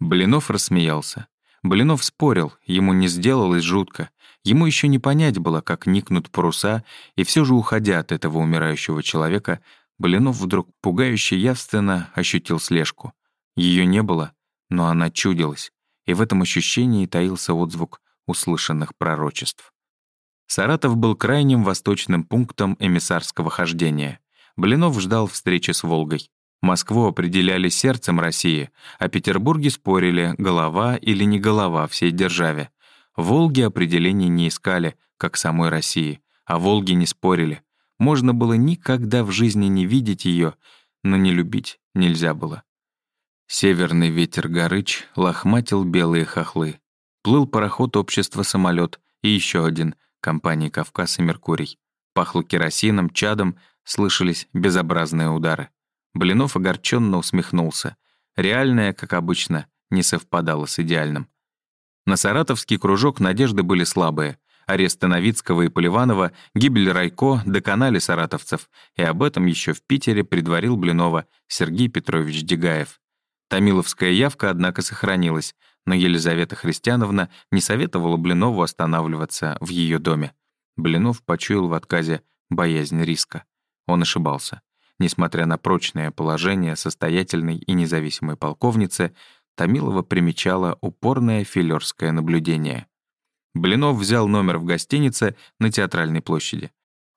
Блинов рассмеялся. Блинов спорил, ему не сделалось жутко. Ему еще не понять было, как никнут паруса, и все же, уходя от этого умирающего человека, Блинов вдруг пугающе явственно ощутил слежку. Ее не было, но она чудилась, и в этом ощущении таился отзвук услышанных пророчеств. Саратов был крайним восточным пунктом эмиссарского хождения. Блинов ждал встречи с Волгой. Москву определяли сердцем России, а Петербурге спорили, голова или не голова всей державе. Волги определений не искали, как самой России, а Волги не спорили. Можно было никогда в жизни не видеть ее, но не любить нельзя было. Северный ветер горыч лохматил белые хохлы. Плыл пароход общества «Самолет» и еще один — компании «Кавказ» и «Меркурий». Пахло керосином, чадом, слышались безобразные удары. Блинов огорченно усмехнулся. Реальное, как обычно, не совпадало с идеальным. На саратовский кружок надежды были слабые. Аресты Новицкого и Поливанова, гибель Райко доконали саратовцев, и об этом еще в Питере предварил Блинова Сергей Петрович Дегаев. Томиловская явка, однако, сохранилась, но Елизавета Христиановна не советовала Блинову останавливаться в ее доме. Блинов почуял в отказе боязнь риска. Он ошибался. Несмотря на прочное положение состоятельной и независимой полковницы, Томилова примечала упорное филерское наблюдение. Блинов взял номер в гостинице на Театральной площади.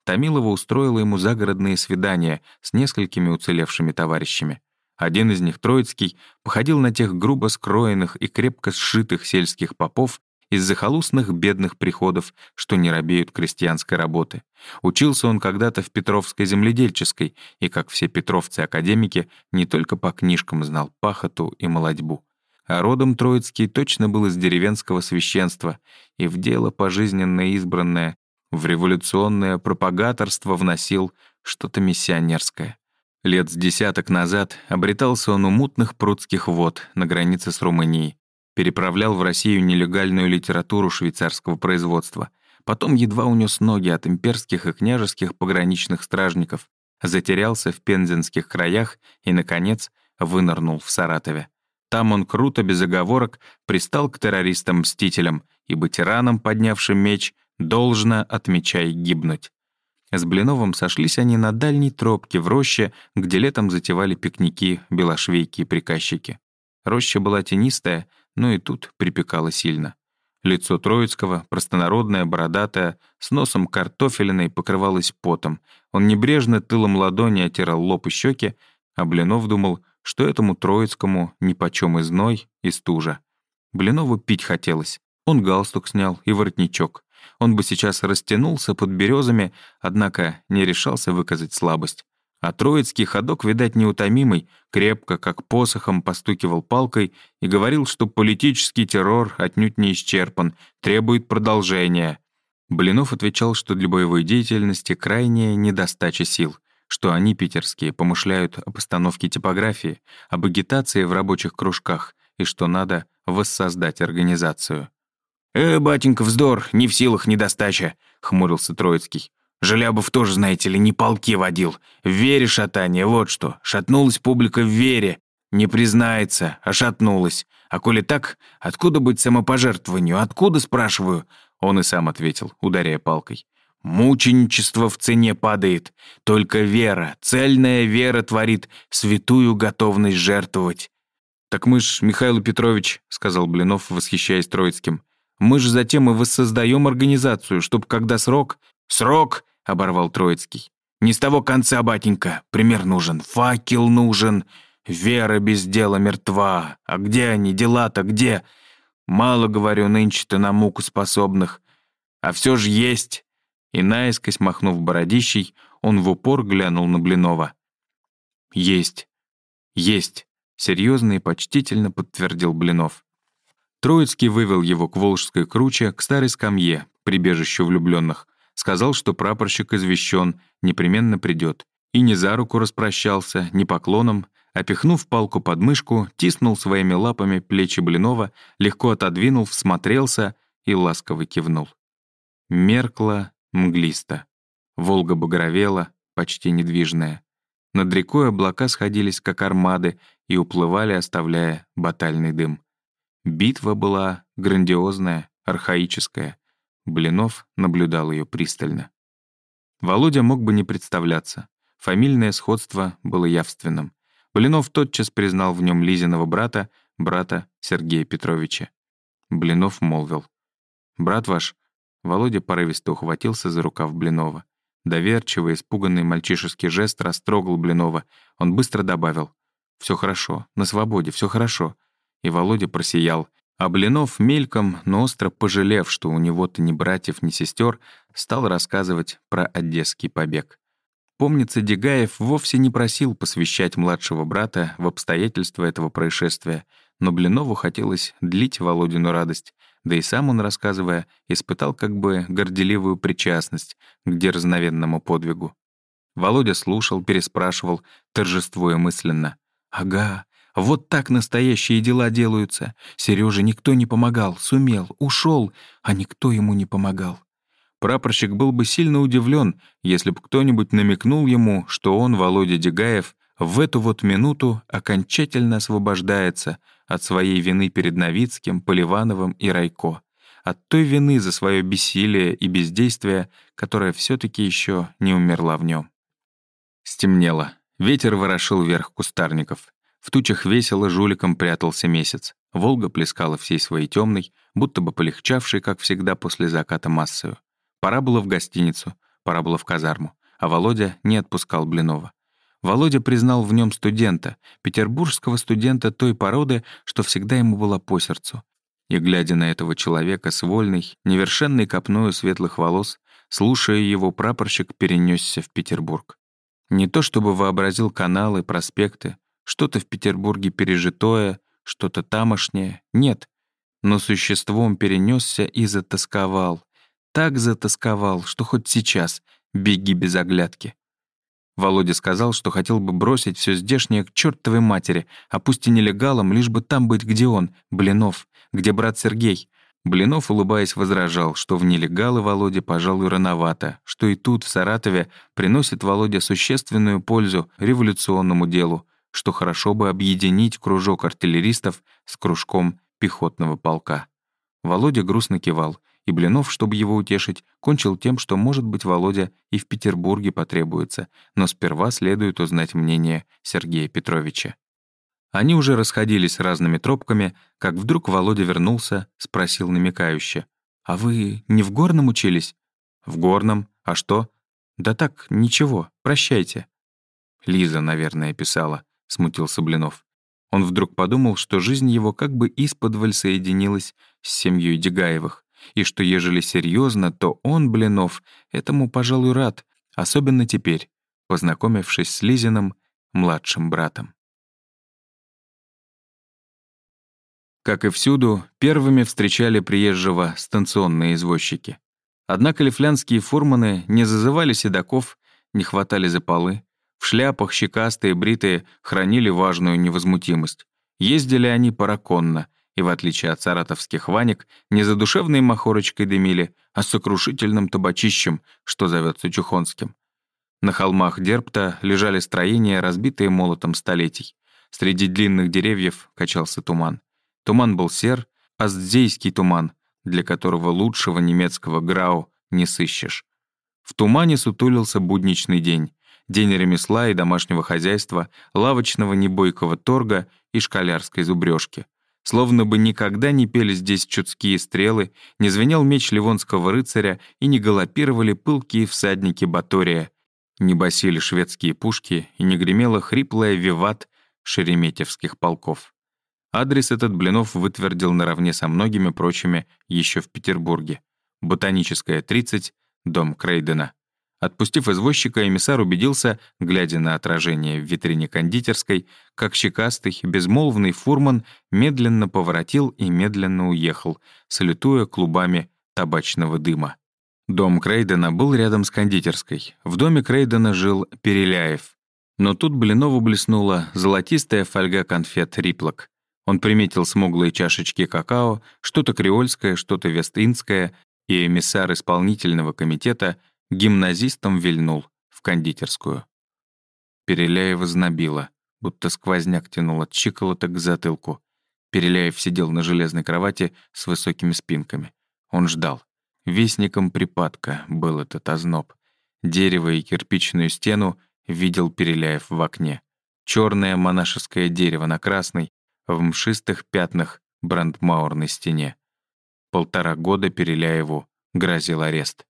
Томилова устроила ему загородные свидания с несколькими уцелевшими товарищами. Один из них, Троицкий, походил на тех грубо скроенных и крепко сшитых сельских попов из захолустных бедных приходов, что не робеют крестьянской работы. Учился он когда-то в Петровской земледельческой, и, как все петровцы-академики, не только по книжкам знал пахоту и молодьбу. А родом Троицкий точно был из деревенского священства, и в дело пожизненное избранное, в революционное пропагаторство вносил что-то миссионерское. Лет с десяток назад обретался он у мутных прудских вод на границе с Румынией. Переправлял в Россию нелегальную литературу швейцарского производства. Потом едва унес ноги от имперских и княжеских пограничных стражников, затерялся в пензенских краях и, наконец, вынырнул в Саратове. Там он круто, без оговорок, пристал к террористам-мстителям, ибо тиранам, поднявшим меч, должно, отмечай, гибнуть. С Блиновым сошлись они на дальней тропке в роще, где летом затевали пикники белошвейки и приказчики. Роща была тенистая, но и тут припекало сильно. Лицо Троицкого, простонародное, бородатое, с носом картофелиной, покрывалось потом. Он небрежно тылом ладони отирал лоб и щеки, а Блинов думал, что этому Троицкому нипочем и зной, и стужа. Блинову пить хотелось. Он галстук снял и воротничок. Он бы сейчас растянулся под березами, однако не решался выказать слабость. А троицкий ходок, видать, неутомимый, крепко, как посохом, постукивал палкой и говорил, что политический террор отнюдь не исчерпан, требует продолжения. Блинов отвечал, что для боевой деятельности крайняя недостача сил, что они, питерские, помышляют о постановке типографии, об агитации в рабочих кружках и что надо воссоздать организацию. «Э, батенька, вздор, не в силах недостача», — хмурился Троицкий. Желябов тоже, знаете ли, не полки водил. В вере шатание, вот что. Шатнулась публика в вере. Не признается, а шатнулась. А коли так, откуда быть самопожертвованию? Откуда, спрашиваю?» Он и сам ответил, ударяя палкой. «Мученичество в цене падает. Только вера, цельная вера творит святую готовность жертвовать». «Так мы ж, Михаил Петрович», — сказал Блинов, восхищаясь Троицким, «мы же затем и воссоздаем организацию, чтобы когда срок...» «Срок!» — оборвал Троицкий. «Не с того конца, батенька. Пример нужен, факел нужен. Вера без дела мертва. А где они, дела-то где? Мало, говорю, нынче-то на муку способных. А все же есть». И наискось, махнув бородищей, он в упор глянул на Блинова. «Есть. Есть», — серьезно и почтительно подтвердил Блинов. Троицкий вывел его к Волжской круче, к старой скамье, прибежищу влюбленных, Сказал, что прапорщик извещен, непременно придет. И не за руку распрощался, не поклоном, опихнув палку под мышку, тиснул своими лапами плечи Блинова, легко отодвинул, всмотрелся и ласково кивнул. Меркло мглисто. Волга багровела, почти недвижная. Над рекой облака сходились, как армады, и уплывали, оставляя батальный дым. Битва была грандиозная, архаическая. Блинов наблюдал ее пристально. Володя мог бы не представляться. Фамильное сходство было явственным. Блинов тотчас признал в нем Лизиного брата, брата Сергея Петровича. Блинов молвил. «Брат ваш...» Володя порывисто ухватился за рукав Блинова. Доверчивый, испуганный мальчишеский жест растрогал Блинова. Он быстро добавил. «Все хорошо, на свободе, все хорошо». И Володя просиял, а Блинов мельком, но остро пожалев, что у него-то ни братьев, ни сестер, стал рассказывать про одесский побег. Помнится, Дегаев вовсе не просил посвящать младшего брата в обстоятельства этого происшествия, но Блинову хотелось длить Володину радость, да и сам он, рассказывая, испытал как бы горделивую причастность к дерзновенному подвигу. Володя слушал, переспрашивал, торжествуя мысленно. «Ага, вот так настоящие дела делаются. Сереже никто не помогал, сумел, ушел, а никто ему не помогал. Прапорщик был бы сильно удивлен, если бы кто-нибудь намекнул ему, что он, Володя Дегаев, в эту вот минуту окончательно освобождается от своей вины перед Новицким, Поливановым и Райко, от той вины за свое бессилие и бездействие, которая все таки еще не умерла в нем. Стемнело. Ветер ворошил вверх кустарников. В тучах весело жуликом прятался месяц. Волга плескала всей своей темной, будто бы полегчавшей, как всегда, после заката массою. Пора было в гостиницу, пора было в казарму, а Володя не отпускал Блинова. Володя признал в нем студента, петербургского студента той породы, что всегда ему была по сердцу. И, глядя на этого человека с вольной, невершенной копною светлых волос, слушая его, прапорщик перенесся в Петербург. Не то чтобы вообразил каналы, проспекты, что-то в Петербурге пережитое, что-то тамошнее. Нет. Но существом перенесся и затасковал. Так затасковал, что хоть сейчас беги без оглядки. Володя сказал, что хотел бы бросить все здешнее к чертовой матери, а пусть и нелегалом, лишь бы там быть, где он, Блинов, где брат Сергей. Блинов, улыбаясь, возражал, что в нелегалы Володе, пожалуй, рановато, что и тут, в Саратове, приносит Володя существенную пользу революционному делу, что хорошо бы объединить кружок артиллеристов с кружком пехотного полка. Володя грустно кивал, и Блинов, чтобы его утешить, кончил тем, что, может быть, Володя и в Петербурге потребуется, но сперва следует узнать мнение Сергея Петровича. Они уже расходились разными тропками, как вдруг Володя вернулся, спросил намекающе. «А вы не в горном учились?» «В горном? А что?» «Да так, ничего, прощайте». «Лиза, наверное, писала», — смутился Блинов. Он вдруг подумал, что жизнь его как бы исподволь соединилась с семьей Дегаевых, и что ежели серьезно, то он, Блинов, этому, пожалуй, рад, особенно теперь, познакомившись с Лизиным младшим братом. Как и всюду, первыми встречали приезжего станционные извозчики. Однако лифлянские фурманы не зазывали седаков, не хватали за полы. В шляпах щекастые, бритые хранили важную невозмутимость. Ездили они параконно, и, в отличие от саратовских ваник, не задушевной махорочкой дымили, а сокрушительным табачищем, что зовется Чухонским. На холмах Дерпта лежали строения, разбитые молотом столетий. Среди длинных деревьев качался туман. Туман был сер, аздзейский туман, для которого лучшего немецкого грау не сыщешь. В тумане сутулился будничный день. День ремесла и домашнего хозяйства, лавочного небойкого торга и школярской зубрежки. Словно бы никогда не пели здесь чудские стрелы, не звенел меч ливонского рыцаря и не галопировали пылкие всадники Батория, не басили шведские пушки и не гремела хриплая виват шереметьевских полков. Адрес этот Блинов вытвердил наравне со многими прочими еще в Петербурге. Ботаническая, 30, дом Крейдена. Отпустив извозчика, эмиссар убедился, глядя на отражение в витрине кондитерской, как щекастый, безмолвный фурман медленно поворотил и медленно уехал, салютуя клубами табачного дыма. Дом Крейдена был рядом с кондитерской. В доме Крейдена жил Переляев. Но тут Блинову блеснула золотистая фольга конфет «Риплок». Он приметил смуглые чашечки какао, что-то креольское, что-то вестинское, и эмиссар исполнительного комитета гимназистом вильнул в кондитерскую. Переляева знобила, будто сквозняк тянул от щиколоток к затылку. Переляев сидел на железной кровати с высокими спинками. Он ждал. Вестником припадка был этот озноб. Дерево и кирпичную стену видел Переляев в окне. Черное монашеское дерево на красной, в мшистых пятнах брандмаурной стене. Полтора года Переляеву грозил арест.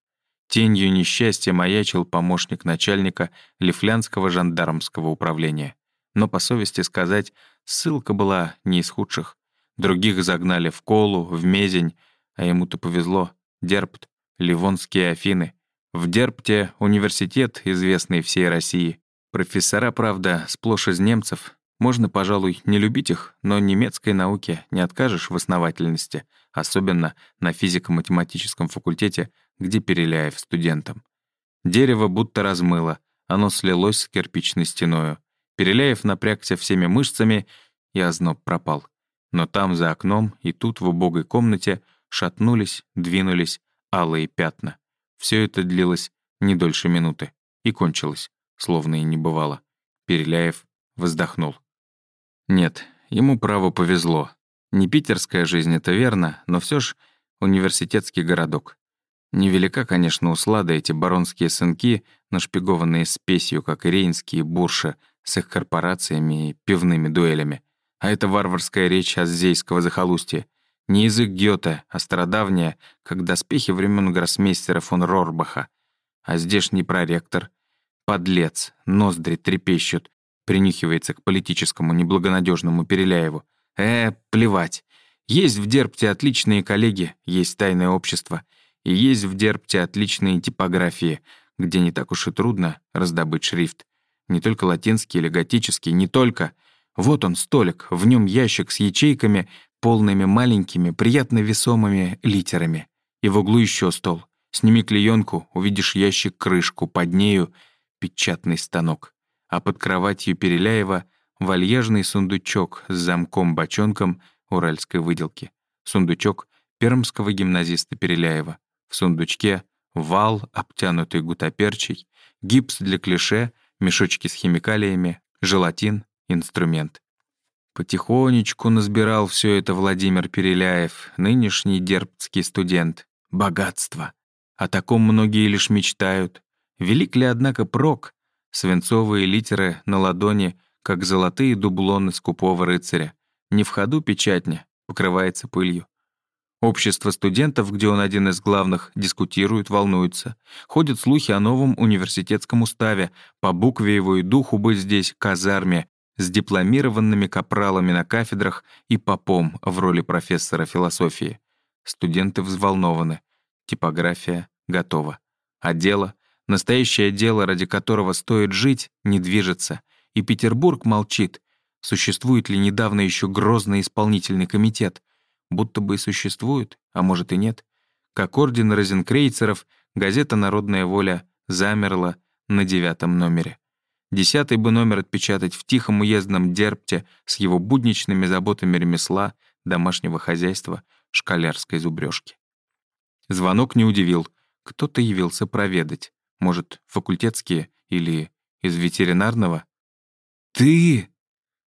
Тенью несчастья маячил помощник начальника Лифлянского жандармского управления. Но, по совести сказать, ссылка была не из худших. Других загнали в Колу, в Мезень, а ему-то повезло. Дерпт, Ливонские Афины. В Дерпте университет, известный всей России. Профессора, правда, сплошь из немцев, можно, пожалуй, не любить их, но немецкой науке не откажешь в основательности, особенно на физико-математическом факультете, где Переляев студентом. Дерево будто размыло, оно слилось с кирпичной стеною. Переляев напрягся всеми мышцами, и озноб пропал. Но там, за окном, и тут, в убогой комнате, шатнулись, двинулись алые пятна. Все это длилось не дольше минуты и кончилось, словно и не бывало. Переляев вздохнул. Нет, ему право повезло. Не питерская жизнь, это верно, но все ж университетский городок. Невелика, конечно, услада эти баронские сынки, нашпигованные спесью, как и рейнские бурши, с их корпорациями и пивными дуэлями. А это варварская речь аззейского захолустья. Не язык Гёте, а стародавняя, как доспехи времен гроссмейстера фон Рорбаха. А здешний проректор — подлец, ноздри трепещут, принюхивается к политическому неблагонадежному Переляеву. Э, плевать. Есть в Дерпте отличные коллеги, есть тайное общество, и есть в Дерпте отличные типографии, где не так уж и трудно раздобыть шрифт. Не только латинский или готический, не только. Вот он, столик, в нем ящик с ячейками, полными маленькими, приятно весомыми литерами. И в углу еще стол. Сними клеенку, увидишь ящик-крышку, под нею — печатный станок а под кроватью Переляева — вальяжный сундучок с замком-бочонком уральской выделки. Сундучок пермского гимназиста Переляева. В сундучке — вал, обтянутый гутаперчей, гипс для клише, мешочки с химикалиями, желатин, инструмент. Потихонечку назбирал все это Владимир Переляев, нынешний дербцкий студент. Богатство. О таком многие лишь мечтают. Велик ли, однако, прок, Свинцовые литеры на ладони, как золотые дублоны скупого рыцаря. Не в ходу печатня, покрывается пылью. Общество студентов, где он один из главных, дискутирует, волнуется. Ходят слухи о новом университетском уставе, по букве его и духу быть здесь казарме, с дипломированными капралами на кафедрах и попом в роли профессора философии. Студенты взволнованы. Типография готова. А дело, настоящее дело, ради которого стоит жить, не движется. И Петербург молчит. Существует ли недавно еще грозный исполнительный комитет? Будто бы и существует, а может и нет. Как орден розенкрейцеров, газета «Народная воля» замерла на девятом номере. Десятый бы номер отпечатать в тихом уездном дерпте с его будничными заботами ремесла, домашнего хозяйства, школярской зубрежки. Звонок не удивил. Кто-то явился проведать. Может, факультетские или из ветеринарного? «Ты!»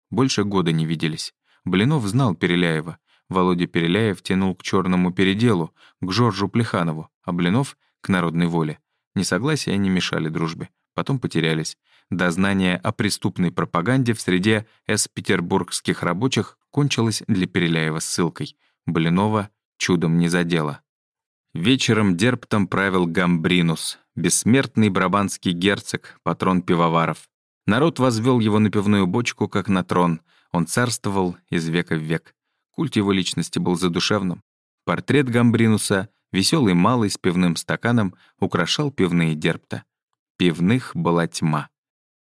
Больше года не виделись. Блинов знал Переляева. Володя Переляев тянул к черному переделу, к Жоржу Плеханову, а Блинов — к народной воле. Несогласия не мешали дружбе, потом потерялись. Дознание о преступной пропаганде в среде эс-петербургских рабочих кончилось для Переляева ссылкой. Блинова чудом не задело. Вечером дерптом правил Гамбринус, бессмертный брабанский герцог, патрон пивоваров. Народ возвел его на пивную бочку, как на трон. Он царствовал из века в век. Культ его личности был задушевным. Портрет Гамбринуса, веселый малый с пивным стаканом, украшал пивные дерпта. Пивных была тьма.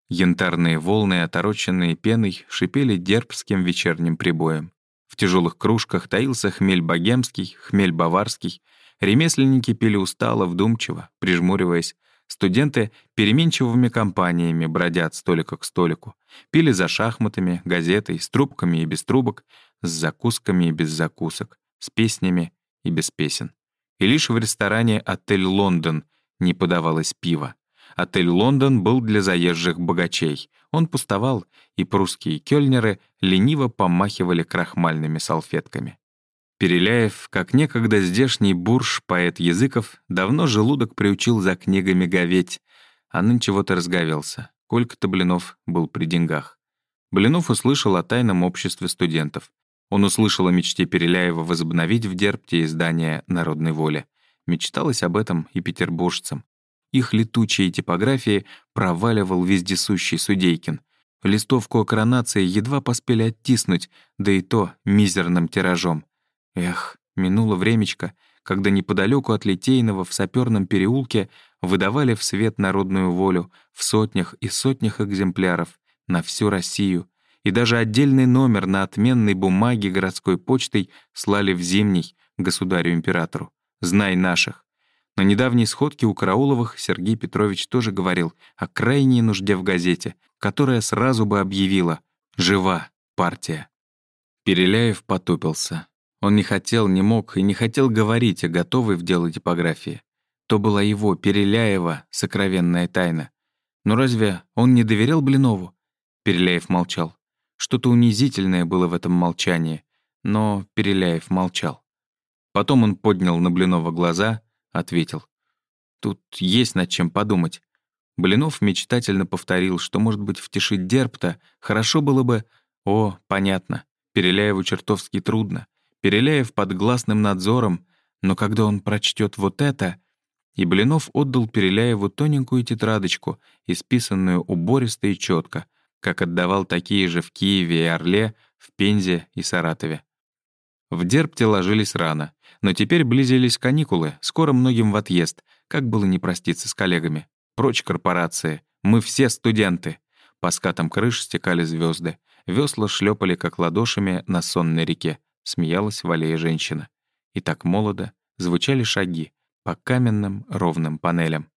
Янтарные волны, отороченные пеной, шипели дербским вечерним прибоем. В тяжелых кружках таился хмель богемский, хмель баварский. Ремесленники пили устало, вдумчиво, прижмуриваясь. Студенты переменчивыми компаниями бродят столика к столику. Пили за шахматами, газетой, с трубками и без трубок, с закусками и без закусок, с песнями и без песен. И лишь в ресторане «Отель Лондон» не подавалось пиво. Отель «Лондон» был для заезжих богачей. Он пустовал, и прусские кёльнеры лениво помахивали крахмальными салфетками. Переляев, как некогда здешний бурж, поэт языков, давно желудок приучил за книгами говеть, а нынче вот и разговелся. Колька-то Блинов был при деньгах. Блинов услышал о тайном обществе студентов. Он услышал о мечте Переляева возобновить в Дерпте издание «Народной воли». Мечталось об этом и петербуржцам. Их летучие типографии проваливал вездесущий Судейкин. Листовку о коронации едва поспели оттиснуть, да и то мизерным тиражом. Эх, минуло времечко, когда неподалеку от Литейного в саперном переулке выдавали в свет народную волю в сотнях и сотнях экземпляров на всю Россию, и даже отдельный номер на отменной бумаге городской почтой слали в Зимний, государю-императору. «Знай наших». На недавней сходке у Карауловых Сергей Петрович тоже говорил о крайней нужде в газете, которая сразу бы объявила «Жива партия». Переляев потупился. Он не хотел, не мог и не хотел говорить о готовой в дело типографии. То была его, Переляева, сокровенная тайна. Но разве он не доверял Блинову? Переляев молчал. Что-то унизительное было в этом молчании, но Переляев молчал. Потом он поднял на Блинова глаза, ответил. «Тут есть над чем подумать». Блинов мечтательно повторил, что, может быть, втешить Дерпта хорошо было бы... О, понятно, Переляеву чертовски трудно. Переляев под гласным надзором, но когда он прочтет вот это... И Блинов отдал Переляеву тоненькую тетрадочку, исписанную убористо и четко, как отдавал такие же в Киеве и Орле, в Пензе и Саратове. В Дерпте ложились рано, но теперь близились каникулы, скоро многим в отъезд, как было не проститься с коллегами. Прочь корпорации, мы все студенты. По скатам крыш стекали звезды, весла шлепали как ладошами на сонной реке, смеялась в аллее женщина. И так молодо звучали шаги по каменным ровным панелям.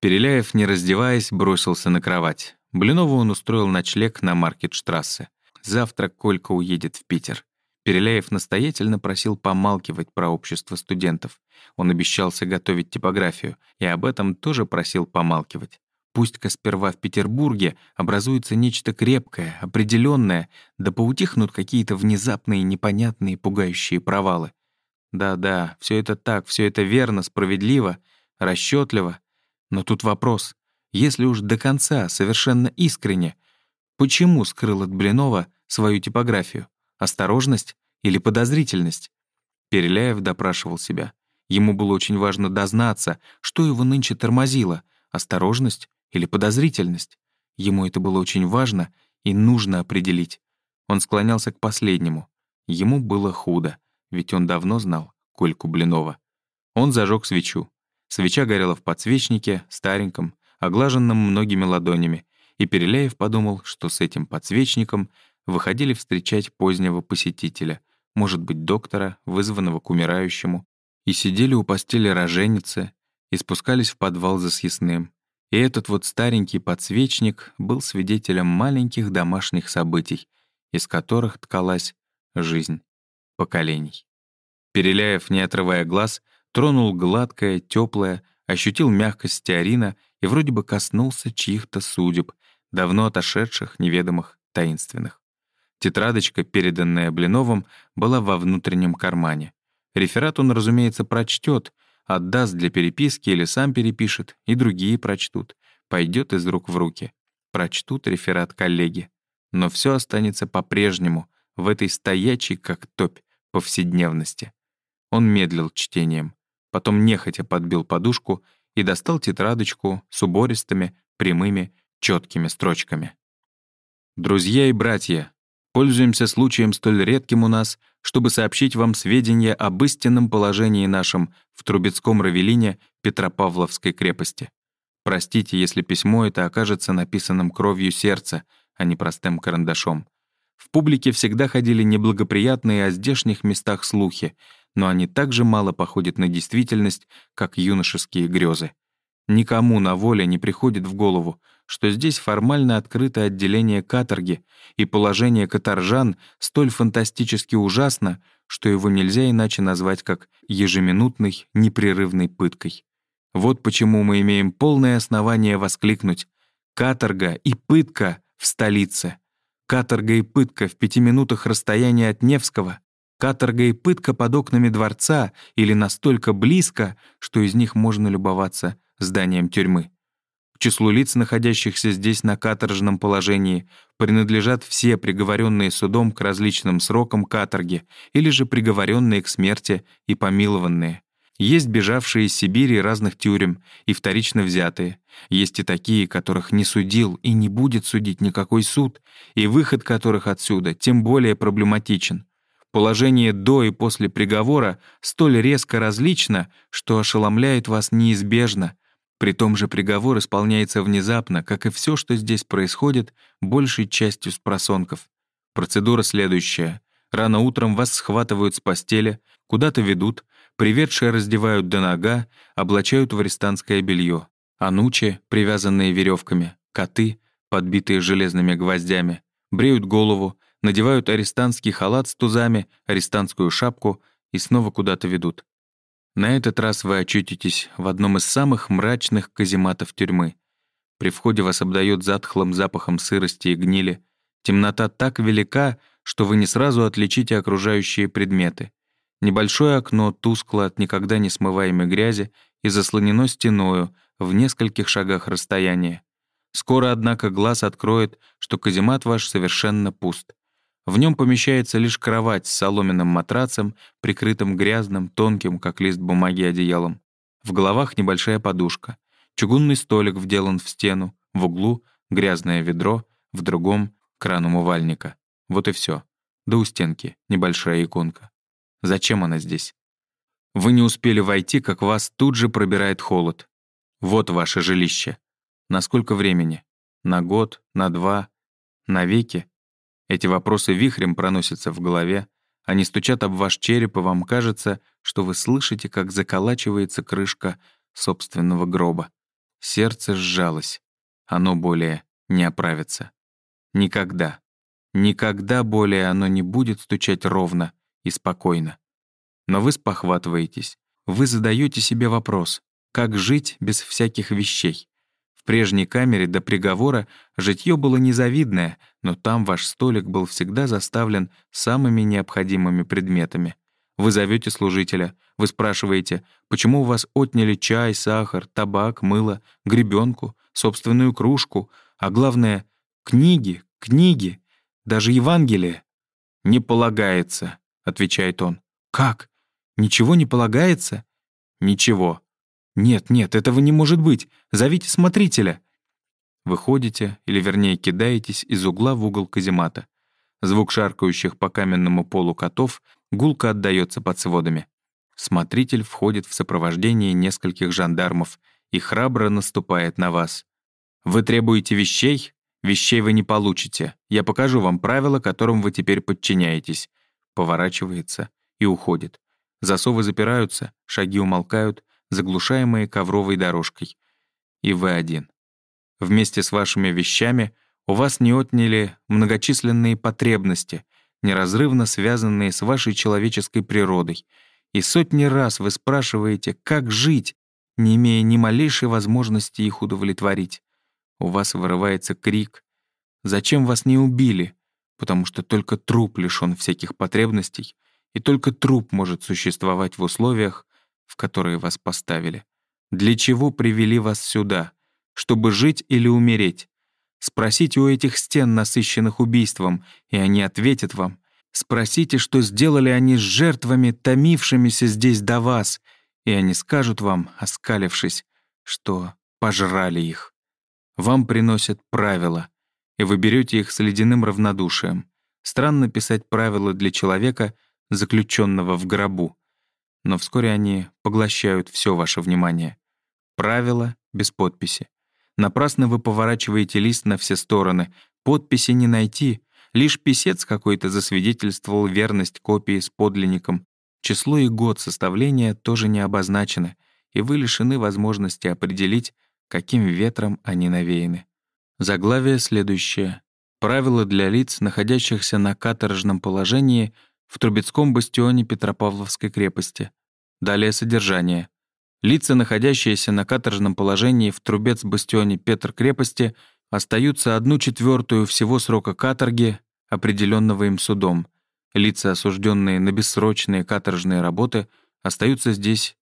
Переляев, не раздеваясь, бросился на кровать. Блинову он устроил ночлег на Маркетштрассе. Завтра Колька уедет в Питер. Переляев настоятельно просил помалкивать про общество студентов. Он обещался готовить типографию, и об этом тоже просил помалкивать. Пусть-ка сперва в Петербурге образуется нечто крепкое, определенное, да поутихнут какие-то внезапные, непонятные, пугающие провалы. Да-да, все это так, все это верно, справедливо, расчетливо. Но тут вопрос. Если уж до конца, совершенно искренне, Почему скрыл от Блинова свою типографию? Осторожность или подозрительность? Переляев допрашивал себя. Ему было очень важно дознаться, что его нынче тормозило — осторожность или подозрительность. Ему это было очень важно и нужно определить. Он склонялся к последнему. Ему было худо, ведь он давно знал Кольку Блинова. Он зажег свечу. Свеча горела в подсвечнике, стареньком, оглаженном многими ладонями, и Переляев подумал, что с этим подсвечником выходили встречать позднего посетителя, может быть, доктора, вызванного к умирающему, и сидели у постели роженицы, и спускались в подвал за съестным. И этот вот старенький подсвечник был свидетелем маленьких домашних событий, из которых ткалась жизнь поколений. Переляев, не отрывая глаз, тронул гладкое, теплое, ощутил мягкость стеарина и вроде бы коснулся чьих-то судеб, давно отошедших, неведомых, таинственных. Тетрадочка, переданная Блиновым, была во внутреннем кармане. Реферат он, разумеется, прочтет, отдаст для переписки или сам перепишет, и другие прочтут. Пойдет из рук в руки. Прочтут реферат коллеги. Но все останется по-прежнему, в этой стоячей, как топь, повседневности. Он медлил чтением, потом нехотя подбил подушку и достал тетрадочку с убористыми, прямыми, четкими строчками. «Друзья и братья, пользуемся случаем столь редким у нас, чтобы сообщить вам сведения об истинном положении нашем в Трубецком Равелине Петропавловской крепости. Простите, если письмо это окажется написанным кровью сердца, а не простым карандашом. В публике всегда ходили неблагоприятные о здешних местах слухи, но они так же мало походят на действительность, как юношеские грезы. Никому на воле не приходит в голову, что здесь формально открыто отделение каторги, и положение каторжан столь фантастически ужасно, что его нельзя иначе назвать как ежеминутной, непрерывной пыткой. Вот почему мы имеем полное основание воскликнуть «Каторга и пытка в столице!» Каторга и пытка в пяти минутах расстояния от Невского, каторга и пытка под окнами дворца или настолько близко, что из них можно любоваться зданием тюрьмы. К числу лиц, находящихся здесь на каторжном положении, принадлежат все приговоренные судом к различным срокам каторги или же приговоренные к смерти и помилованные. Есть бежавшие из Сибири разных тюрем и вторично взятые. Есть и такие, которых не судил и не будет судить никакой суд, и выход которых отсюда тем более проблематичен. Положение до и после приговора столь резко различно, что ошеломляет вас неизбежно, при том же приговор исполняется внезапно, как и все, что здесь происходит, большей частью с просонков. Процедура следующая. Рано утром вас схватывают с постели, куда-то ведут, приведшие раздевают до нога, облачают в арестантское белье. Анучи, привязанные веревками, коты, подбитые железными гвоздями, бреют голову, надевают арестантский халат с тузами, арестантскую шапку и снова куда-то ведут. На этот раз вы очутитесь в одном из самых мрачных казематов тюрьмы. При входе вас обдает затхлым запахом сырости и гнили. Темнота так велика, что вы не сразу отличите окружающие предметы. Небольшое окно тускло от никогда не смываемой грязи и заслонено стеною в нескольких шагах расстояния. Скоро, однако, глаз откроет, что каземат ваш совершенно пуст. В нем помещается лишь кровать с соломенным матрацем, прикрытым грязным, тонким, как лист бумаги, одеялом. В головах небольшая подушка. Чугунный столик вделан в стену, в углу — грязное ведро, в другом — кран умывальника. Вот и все. Да у стенки небольшая иконка. Зачем она здесь? Вы не успели войти, как вас тут же пробирает холод. Вот ваше жилище. На сколько времени? На год? На два? На веки? Эти вопросы вихрем проносятся в голове, они стучат об ваш череп, и вам кажется, что вы слышите, как заколачивается крышка собственного гроба. Сердце сжалось. Оно более не оправится. Никогда. Никогда более оно не будет стучать ровно и спокойно. Но вы спохватываетесь. Вы задаете себе вопрос, как жить без всяких вещей? Прежней камере до приговора житье было незавидное, но там ваш столик был всегда заставлен самыми необходимыми предметами. Вы зовете служителя, вы спрашиваете, почему у вас отняли чай, сахар, табак, мыло, гребенку, собственную кружку, а главное — книги, книги, даже Евангелие. «Не полагается», — отвечает он. «Как? Ничего не полагается?» «Ничего». «Нет, нет, этого не может быть. Зовите смотрителя». Выходите, или вернее кидаетесь из угла в угол каземата. Звук шаркающих по каменному полу котов гулко отдаётся под сводами. Смотритель входит в сопровождении нескольких жандармов и храбро наступает на вас. Вы требуете вещей? Вещей вы не получите. Я покажу вам правила, которым вы теперь подчиняетесь. Поворачивается и уходит. Засовы запираются, шаги умолкают, заглушаемые ковровой дорожкой. И вы один. Вместе с вашими вещами у вас не отняли многочисленные потребности, неразрывно связанные с вашей человеческой природой. И сотни раз вы спрашиваете, как жить, не имея ни малейшей возможности их удовлетворить. У вас вырывается крик. Зачем вас не убили? Потому что только труп лишён всяких потребностей, и только труп может существовать в условиях, в которые вас поставили. Для чего привели вас сюда? Чтобы жить или умереть? Спросите у этих стен, насыщенных убийством, и они ответят вам. Спросите, что сделали они с жертвами, томившимися здесь до вас, и они скажут вам, оскалившись, что пожрали их. Вам приносят правила, и вы берете их с ледяным равнодушием. Странно писать правила для человека, заключенного в гробу. Но вскоре они поглощают все ваше внимание. Правила без подписи. Напрасно вы поворачиваете лист на все стороны. Подписи не найти. Лишь писец какой-то засвидетельствовал верность копии с подлинником. Число и год составления тоже не обозначены, и вы лишены возможности определить, каким ветром они навеяны. Заглавие следующее. Правила для лиц, находящихся на каторжном положении в Трубецком бастионе Петропавловской крепости. Далее содержание. Лица, находящиеся на каторжном положении в Трубец-бастионе Петр крепости, остаются одну четвертую всего срока каторги, определенного им судом. Лица, осужденные на бессрочные каторжные работы, остаются здесь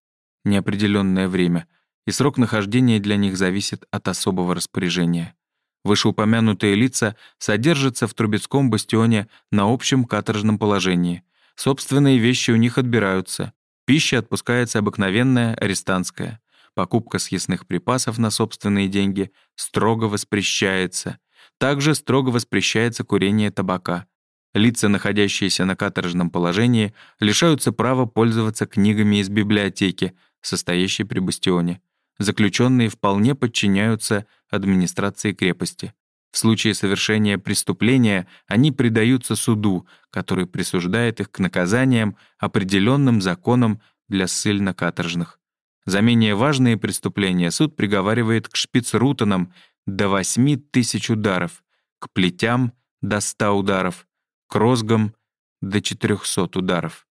неопределенное время, и срок нахождения для них зависит от особого распоряжения. Вышеупомянутые лица содержатся в Трубецком бастионе на общем каторжном положении. Собственные вещи у них отбираются. Пища отпускается обыкновенная, арестантская. Покупка съестных припасов на собственные деньги строго воспрещается. Также строго воспрещается курение табака. Лица, находящиеся на каторжном положении, лишаются права пользоваться книгами из библиотеки, состоящей при бастионе заключенные вполне подчиняются администрации крепости. В случае совершения преступления они предаются суду, который присуждает их к наказаниям, определенным законом для ссыльно-каторжных. За менее важные преступления суд приговаривает к шпицрутанам до 8 тысяч ударов, к плетям — до 100 ударов, к розгам — до 400 ударов.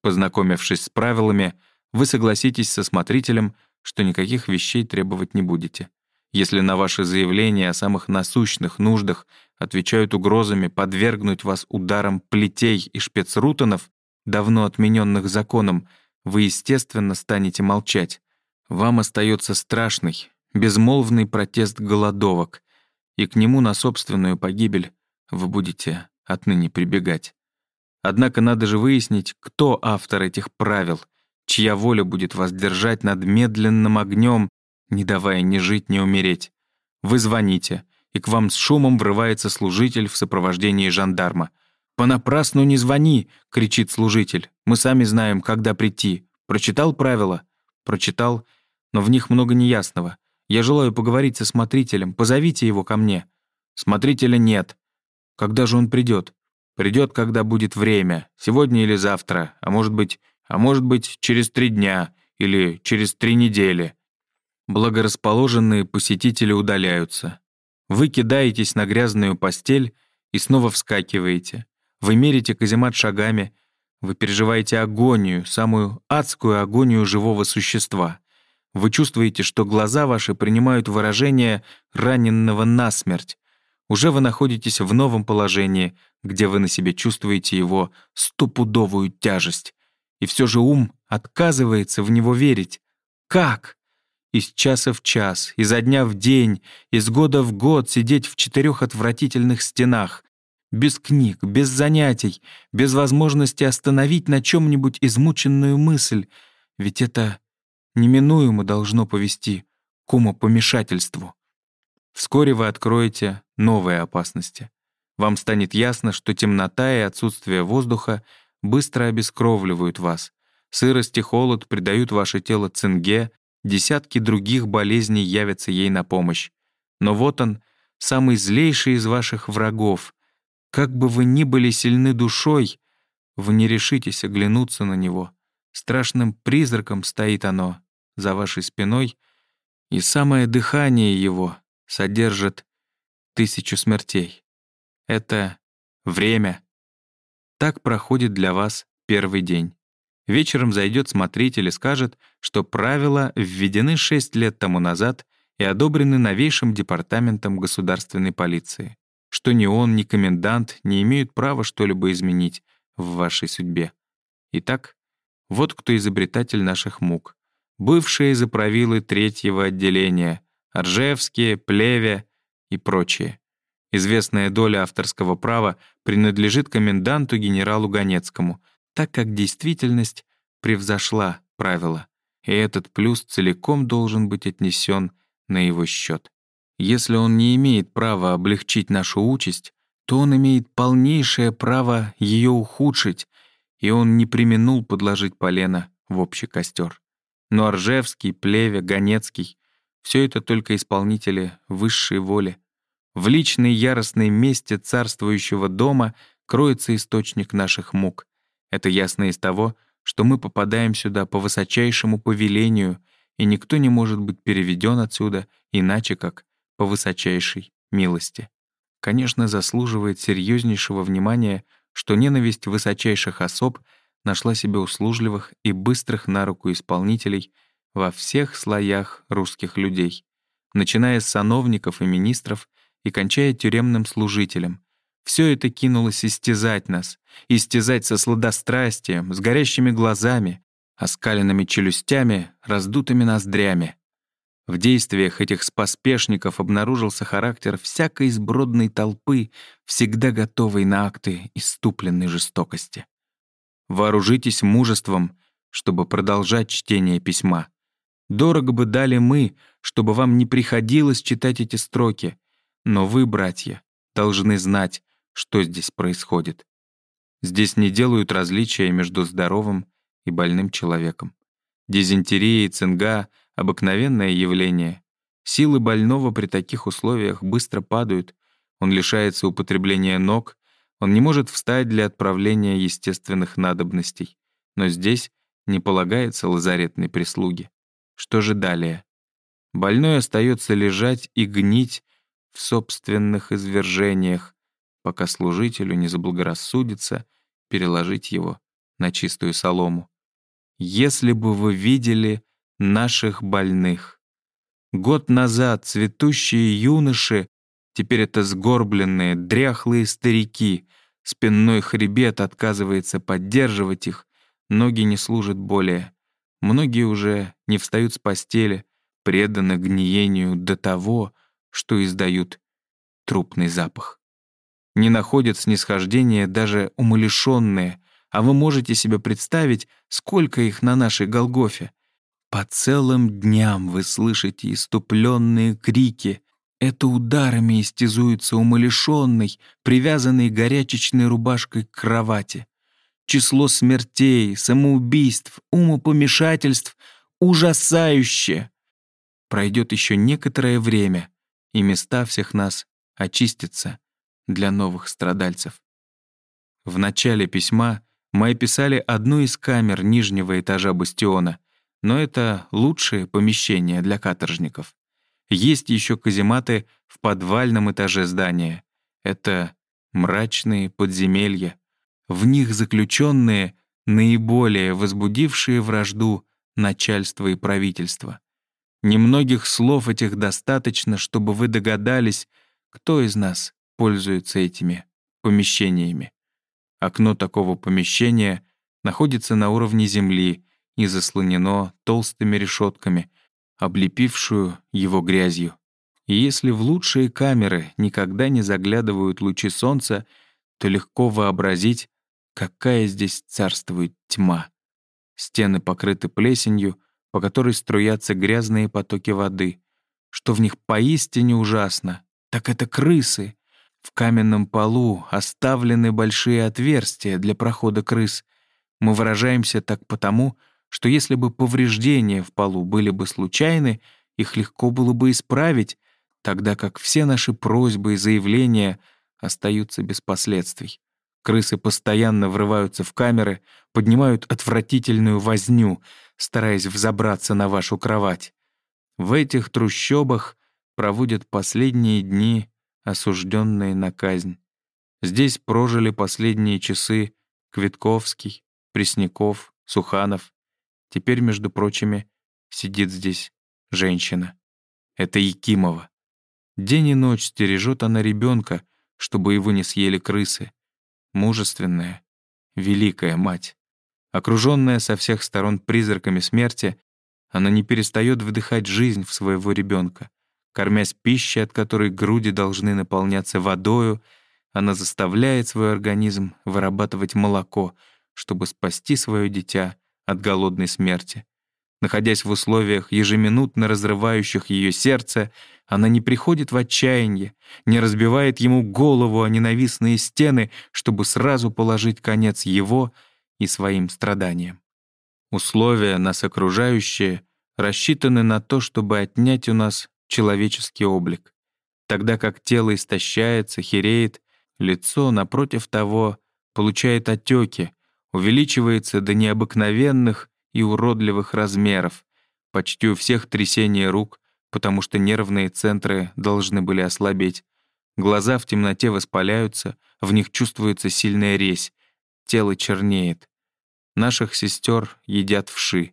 Познакомившись с правилами, вы согласитесь со смотрителем, что никаких вещей требовать не будете. Если на ваши заявления о самых насущных нуждах отвечают угрозами подвергнуть вас ударам плетей и шпецрутанов, давно отмененных законом, вы, естественно, станете молчать. Вам остается страшный, безмолвный протест голодовок, и к нему на собственную погибель вы будете отныне прибегать. Однако надо же выяснить, кто автор этих правил — чья воля будет вас держать над медленным огнем, не давая ни жить, ни умереть. Вы звоните, и к вам с шумом врывается служитель в сопровождении жандарма. «Понапрасну не звони!» — кричит служитель. «Мы сами знаем, когда прийти. Прочитал правила?» «Прочитал, но в них много неясного. Я желаю поговорить со смотрителем. Позовите его ко мне». «Смотрителя нет». «Когда же он придет?» «Придет, когда будет время. Сегодня или завтра. А может быть, а может быть, через три дня или через три недели. Благорасположенные посетители удаляются. Вы кидаетесь на грязную постель и снова вскакиваете. Вы мерите каземат шагами, вы переживаете агонию, самую адскую агонию живого существа. Вы чувствуете, что глаза ваши принимают выражение раненного насмерть. Уже вы находитесь в новом положении, где вы на себе чувствуете его стопудовую тяжесть. И все же ум отказывается в него верить. Как? Из часа в час, изо дня в день, из года в год сидеть в четырех отвратительных стенах, без книг, без занятий, без возможности остановить на чем-нибудь измученную мысль, ведь это неминуемо должно повести к умопомешательству. Вскоре вы откроете новые опасности. Вам станет ясно, что темнота и отсутствие воздуха быстро обескровливают вас. Сырость и холод придают ваше тело цинге, десятки других болезней явятся ей на помощь. Но вот он, самый злейший из ваших врагов. Как бы вы ни были сильны душой, вы не решитесь оглянуться на него. Страшным призраком стоит оно за вашей спиной, и самое дыхание его содержит тысячу смертей. Это время. Так проходит для вас первый день. Вечером зайдет смотритель и скажет, что правила введены 6 лет тому назад и одобрены новейшим департаментом государственной полиции, что ни он, ни комендант не имеют права что-либо изменить в вашей судьбе. Итак, вот кто изобретатель наших мук. Бывшие заправилы третьего отделения, Ржевские, Плеве и прочие. Известная доля авторского права принадлежит коменданту генералу Ганецкому — так как действительность превзошла правила, и этот плюс целиком должен быть отнесен на его счет. Если он не имеет права облегчить нашу участь, то он имеет полнейшее право ее ухудшить, и он не применул подложить полено в общий костер. Но Ржевский, Плеве, Ганецкий — все это только исполнители высшей воли. В личной яростной месте царствующего дома кроется источник наших мук. Это ясно из того, что мы попадаем сюда по высочайшему повелению, и никто не может быть переведен отсюда иначе, как по высочайшей милости. Конечно, заслуживает серьезнейшего внимания, что ненависть высочайших особ нашла себе услужливых и быстрых на руку исполнителей во всех слоях русских людей, начиная с сановников и министров и кончая тюремным служителем, все это кинулось истязать нас, истязать со сладострастием, с горящими глазами, оскаленными челюстями, раздутыми ноздрями. В действиях этих спаспешников обнаружился характер всякой сбродной толпы, всегда готовой на акты иступленной жестокости. Вооружитесь мужеством, чтобы продолжать чтение письма. Дорого бы дали мы, чтобы вам не приходилось читать эти строки, но вы, братья, должны знать, что здесь происходит. Здесь не делают различия между здоровым и больным человеком. Дизентерия и цинга — обыкновенное явление. Силы больного при таких условиях быстро падают, он лишается употребления ног, он не может встать для отправления естественных надобностей. Но здесь не полагается лазаретной прислуги. Что же далее? Больной остается лежать и гнить в собственных извержениях, пока служителю не заблагорассудится переложить его на чистую солому. Если бы вы видели наших больных. Год назад цветущие юноши, теперь это сгорбленные, дряхлые старики, спинной хребет отказывается поддерживать их, ноги не служат более. Многие уже не встают с постели, преданы гниению до того, что издают трупный запах не находят снисхождения даже умалишенные, а вы можете себе представить, сколько их на нашей Голгофе. По целым дням вы слышите иступленные крики. Это ударами истязуется умалишенный, привязанный горячечной рубашкой к кровати. Число смертей, самоубийств, умопомешательств ужасающее. Пройдет еще некоторое время, и места всех нас очистятся для новых страдальцев. В начале письма мы описали одну из камер нижнего этажа бастиона, но это лучшее помещение для каторжников. Есть еще казематы в подвальном этаже здания. Это мрачные подземелья. В них заключенные, наиболее возбудившие вражду начальство и правительство. Немногих слов этих достаточно, чтобы вы догадались, кто из нас пользуется этими помещениями. Окно такого помещения находится на уровне земли и заслонено толстыми решетками, облепившую его грязью. И если в лучшие камеры никогда не заглядывают лучи солнца, то легко вообразить, какая здесь царствует тьма. Стены покрыты плесенью, по которой струятся грязные потоки воды. Что в них поистине ужасно, так это крысы. В каменном полу оставлены большие отверстия для прохода крыс. Мы выражаемся так потому, что если бы повреждения в полу были бы случайны, их легко было бы исправить, тогда как все наши просьбы и заявления остаются без последствий. Крысы постоянно врываются в камеры, поднимают отвратительную возню, стараясь взобраться на вашу кровать. В этих трущобах проводят последние дни осужденные на казнь. Здесь прожили последние часы Квитковский, Пресняков, Суханов. Теперь, между прочими, сидит здесь женщина. Это Якимова. День и ночь стережет она ребенка, чтобы его не съели крысы. Мужественная, великая мать. Окруженная со всех сторон призраками смерти, она не перестает вдыхать жизнь в своего ребенка. Кормясь пищей, от которой груди должны наполняться водою, она заставляет свой организм вырабатывать молоко, чтобы спасти свое дитя от голодной смерти. Находясь в условиях, ежеминутно разрывающих ее сердце, она не приходит в отчаяние, не разбивает ему голову о ненавистные стены, чтобы сразу положить конец его и своим страданиям. Условия, нас окружающие, рассчитаны на то, чтобы отнять у нас человеческий облик. Тогда как тело истощается, хереет, лицо, напротив того, получает отеки, увеличивается до необыкновенных и уродливых размеров, почти у всех трясение рук, потому что нервные центры должны были ослабеть. Глаза в темноте воспаляются, в них чувствуется сильная резь, тело чернеет. Наших сестер едят вши.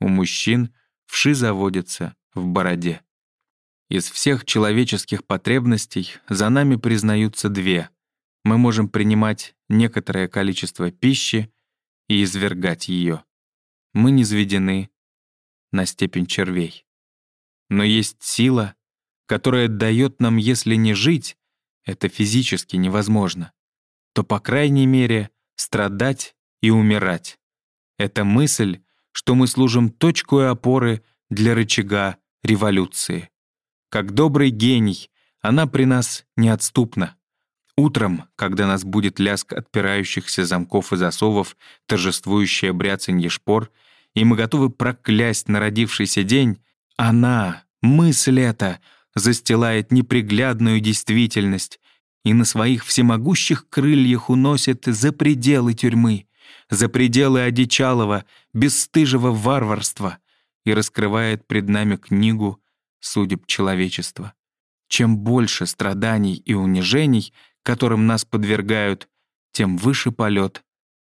У мужчин вши заводятся в бороде. Из всех человеческих потребностей за нами признаются две. Мы можем принимать некоторое количество пищи и извергать ее. Мы не заведены на степень червей. Но есть сила, которая дает нам, если не жить, это физически невозможно, то, по крайней мере, страдать и умирать. Это мысль, что мы служим точкой опоры для рычага революции. Как добрый гений, она при нас неотступна. Утром, когда нас будет лязг отпирающихся замков и засовов, торжествующее бряцанье шпор, и мы готовы проклясть народившийся день, она, мысль эта, застилает неприглядную действительность и на своих всемогущих крыльях уносит за пределы тюрьмы, за пределы одичалого, бесстыжего варварства и раскрывает пред нами книгу судеб человечества. Чем больше страданий и унижений, которым нас подвергают, тем выше полет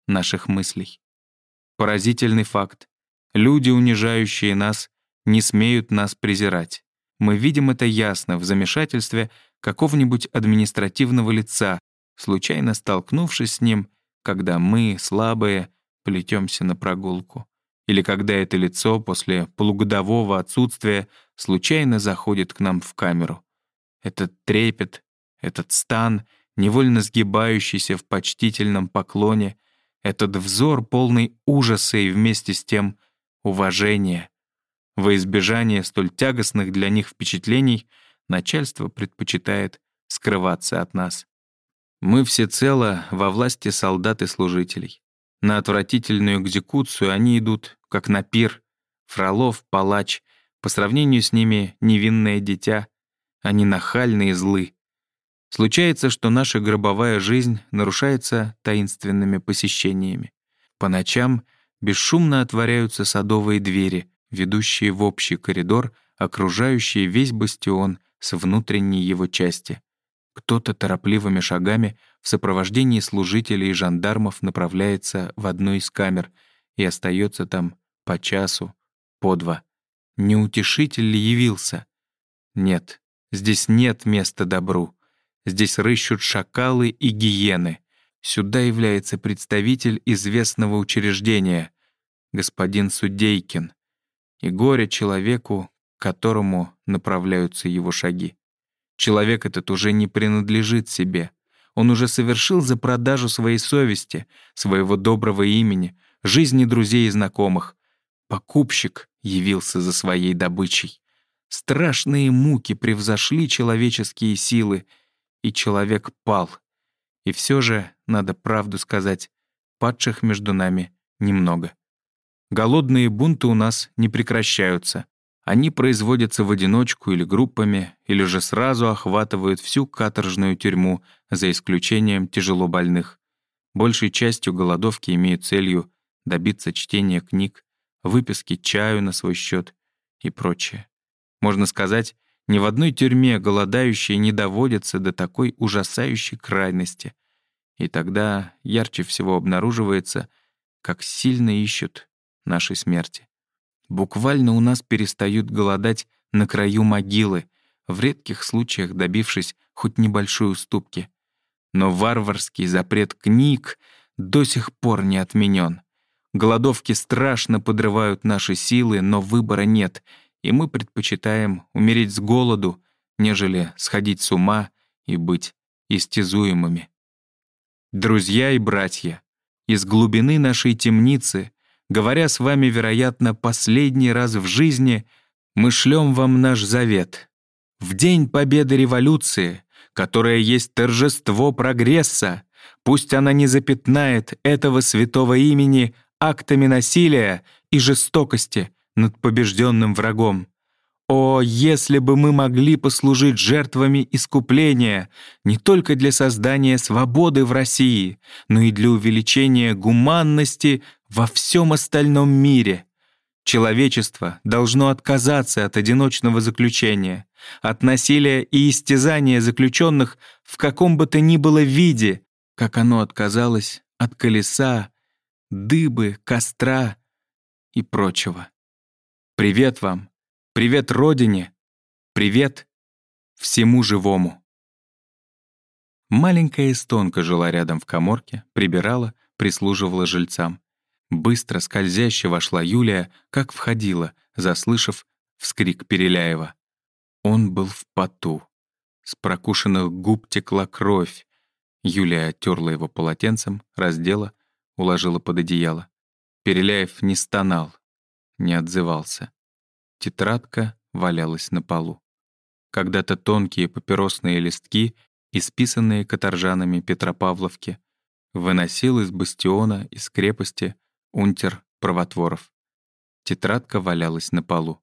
наших мыслей. Поразительный факт. Люди, унижающие нас, не смеют нас презирать. Мы видим это ясно в замешательстве какого-нибудь административного лица, случайно столкнувшись с ним, когда мы, слабые, плетемся на прогулку. Или когда это лицо после полугодового отсутствия случайно заходит к нам в камеру. Этот трепет, этот стан, невольно сгибающийся в почтительном поклоне, этот взор полный ужаса и вместе с тем уважения. Во избежание столь тягостных для них впечатлений начальство предпочитает скрываться от нас. Мы всецело во власти солдат и служителей. На отвратительную экзекуцию они идут, как на пир. Фролов, палач, по сравнению с ними невинное дитя. Они нахальны и злы. Случается, что наша гробовая жизнь нарушается таинственными посещениями. По ночам бесшумно отворяются садовые двери, ведущие в общий коридор, окружающий весь бастион с внутренней его части. Кто-то торопливыми шагами в сопровождении служителей и жандармов направляется в одну из камер и остается там по часу, по два. Не утешитель ли явился? Нет, здесь нет места добру. Здесь рыщут шакалы и гиены. Сюда является представитель известного учреждения, господин Судейкин. И горе человеку, к которому направляются его шаги. Человек этот уже не принадлежит себе. Он уже совершил за продажу своей совести, своего доброго имени, жизни друзей и знакомых. Покупщик явился за своей добычей. Страшные муки превзошли человеческие силы, и человек пал. И все же, надо правду сказать, падших между нами немного. Голодные бунты у нас не прекращаются. Они производятся в одиночку или группами, или же сразу охватывают всю каторжную тюрьму, за исключением тяжело больных. Большей частью голодовки имеют целью добиться чтения книг, выписки чаю на свой счет и прочее. Можно сказать, ни в одной тюрьме голодающие не доводятся до такой ужасающей крайности. И тогда ярче всего обнаруживается, как сильно ищут нашей смерти. Буквально у нас перестают голодать на краю могилы, в редких случаях добившись хоть небольшой уступки. Но варварский запрет книг до сих пор не отменен. Голодовки страшно подрывают наши силы, но выбора нет, и мы предпочитаем умереть с голоду, нежели сходить с ума и быть истязуемыми. Друзья и братья, из глубины нашей темницы, говоря с вами, вероятно, последний раз в жизни, мы шлем вам наш завет. В день победы революции, которая есть торжество прогресса, пусть она не запятнает этого святого имени актами насилия и жестокости над побежденным врагом. О, если бы мы могли послужить жертвами искупления не только для создания свободы в России, но и для увеличения гуманности во всем остальном мире. Человечество должно отказаться от одиночного заключения, от насилия и истязания заключенных в каком бы то ни было виде, как оно отказалось от колеса, дыбы, костра и прочего. Привет вам, привет Родине, привет всему живому. Маленькая эстонка жила рядом в коморке, прибирала, прислуживала жильцам. Быстро скользяще вошла Юлия, как входила, заслышав вскрик Переляева. Он был в поту. С прокушенных губ текла кровь. Юлия оттерла его полотенцем, раздела, уложила под одеяло. Переляев не стонал, не отзывался. Тетрадка валялась на полу. Когда-то тонкие папиросные листки, исписанные каторжанами Петропавловки, выносил из бастиона, из крепости унтер Правотворов. Тетрадка валялась на полу.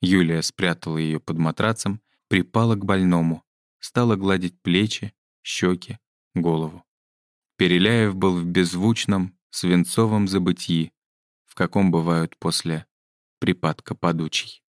Юлия спрятала ее под матрацем, припала к больному, стала гладить плечи, щеки, голову. Переляев был в беззвучном, свинцовом забытии, в каком бывают после припадка подучий.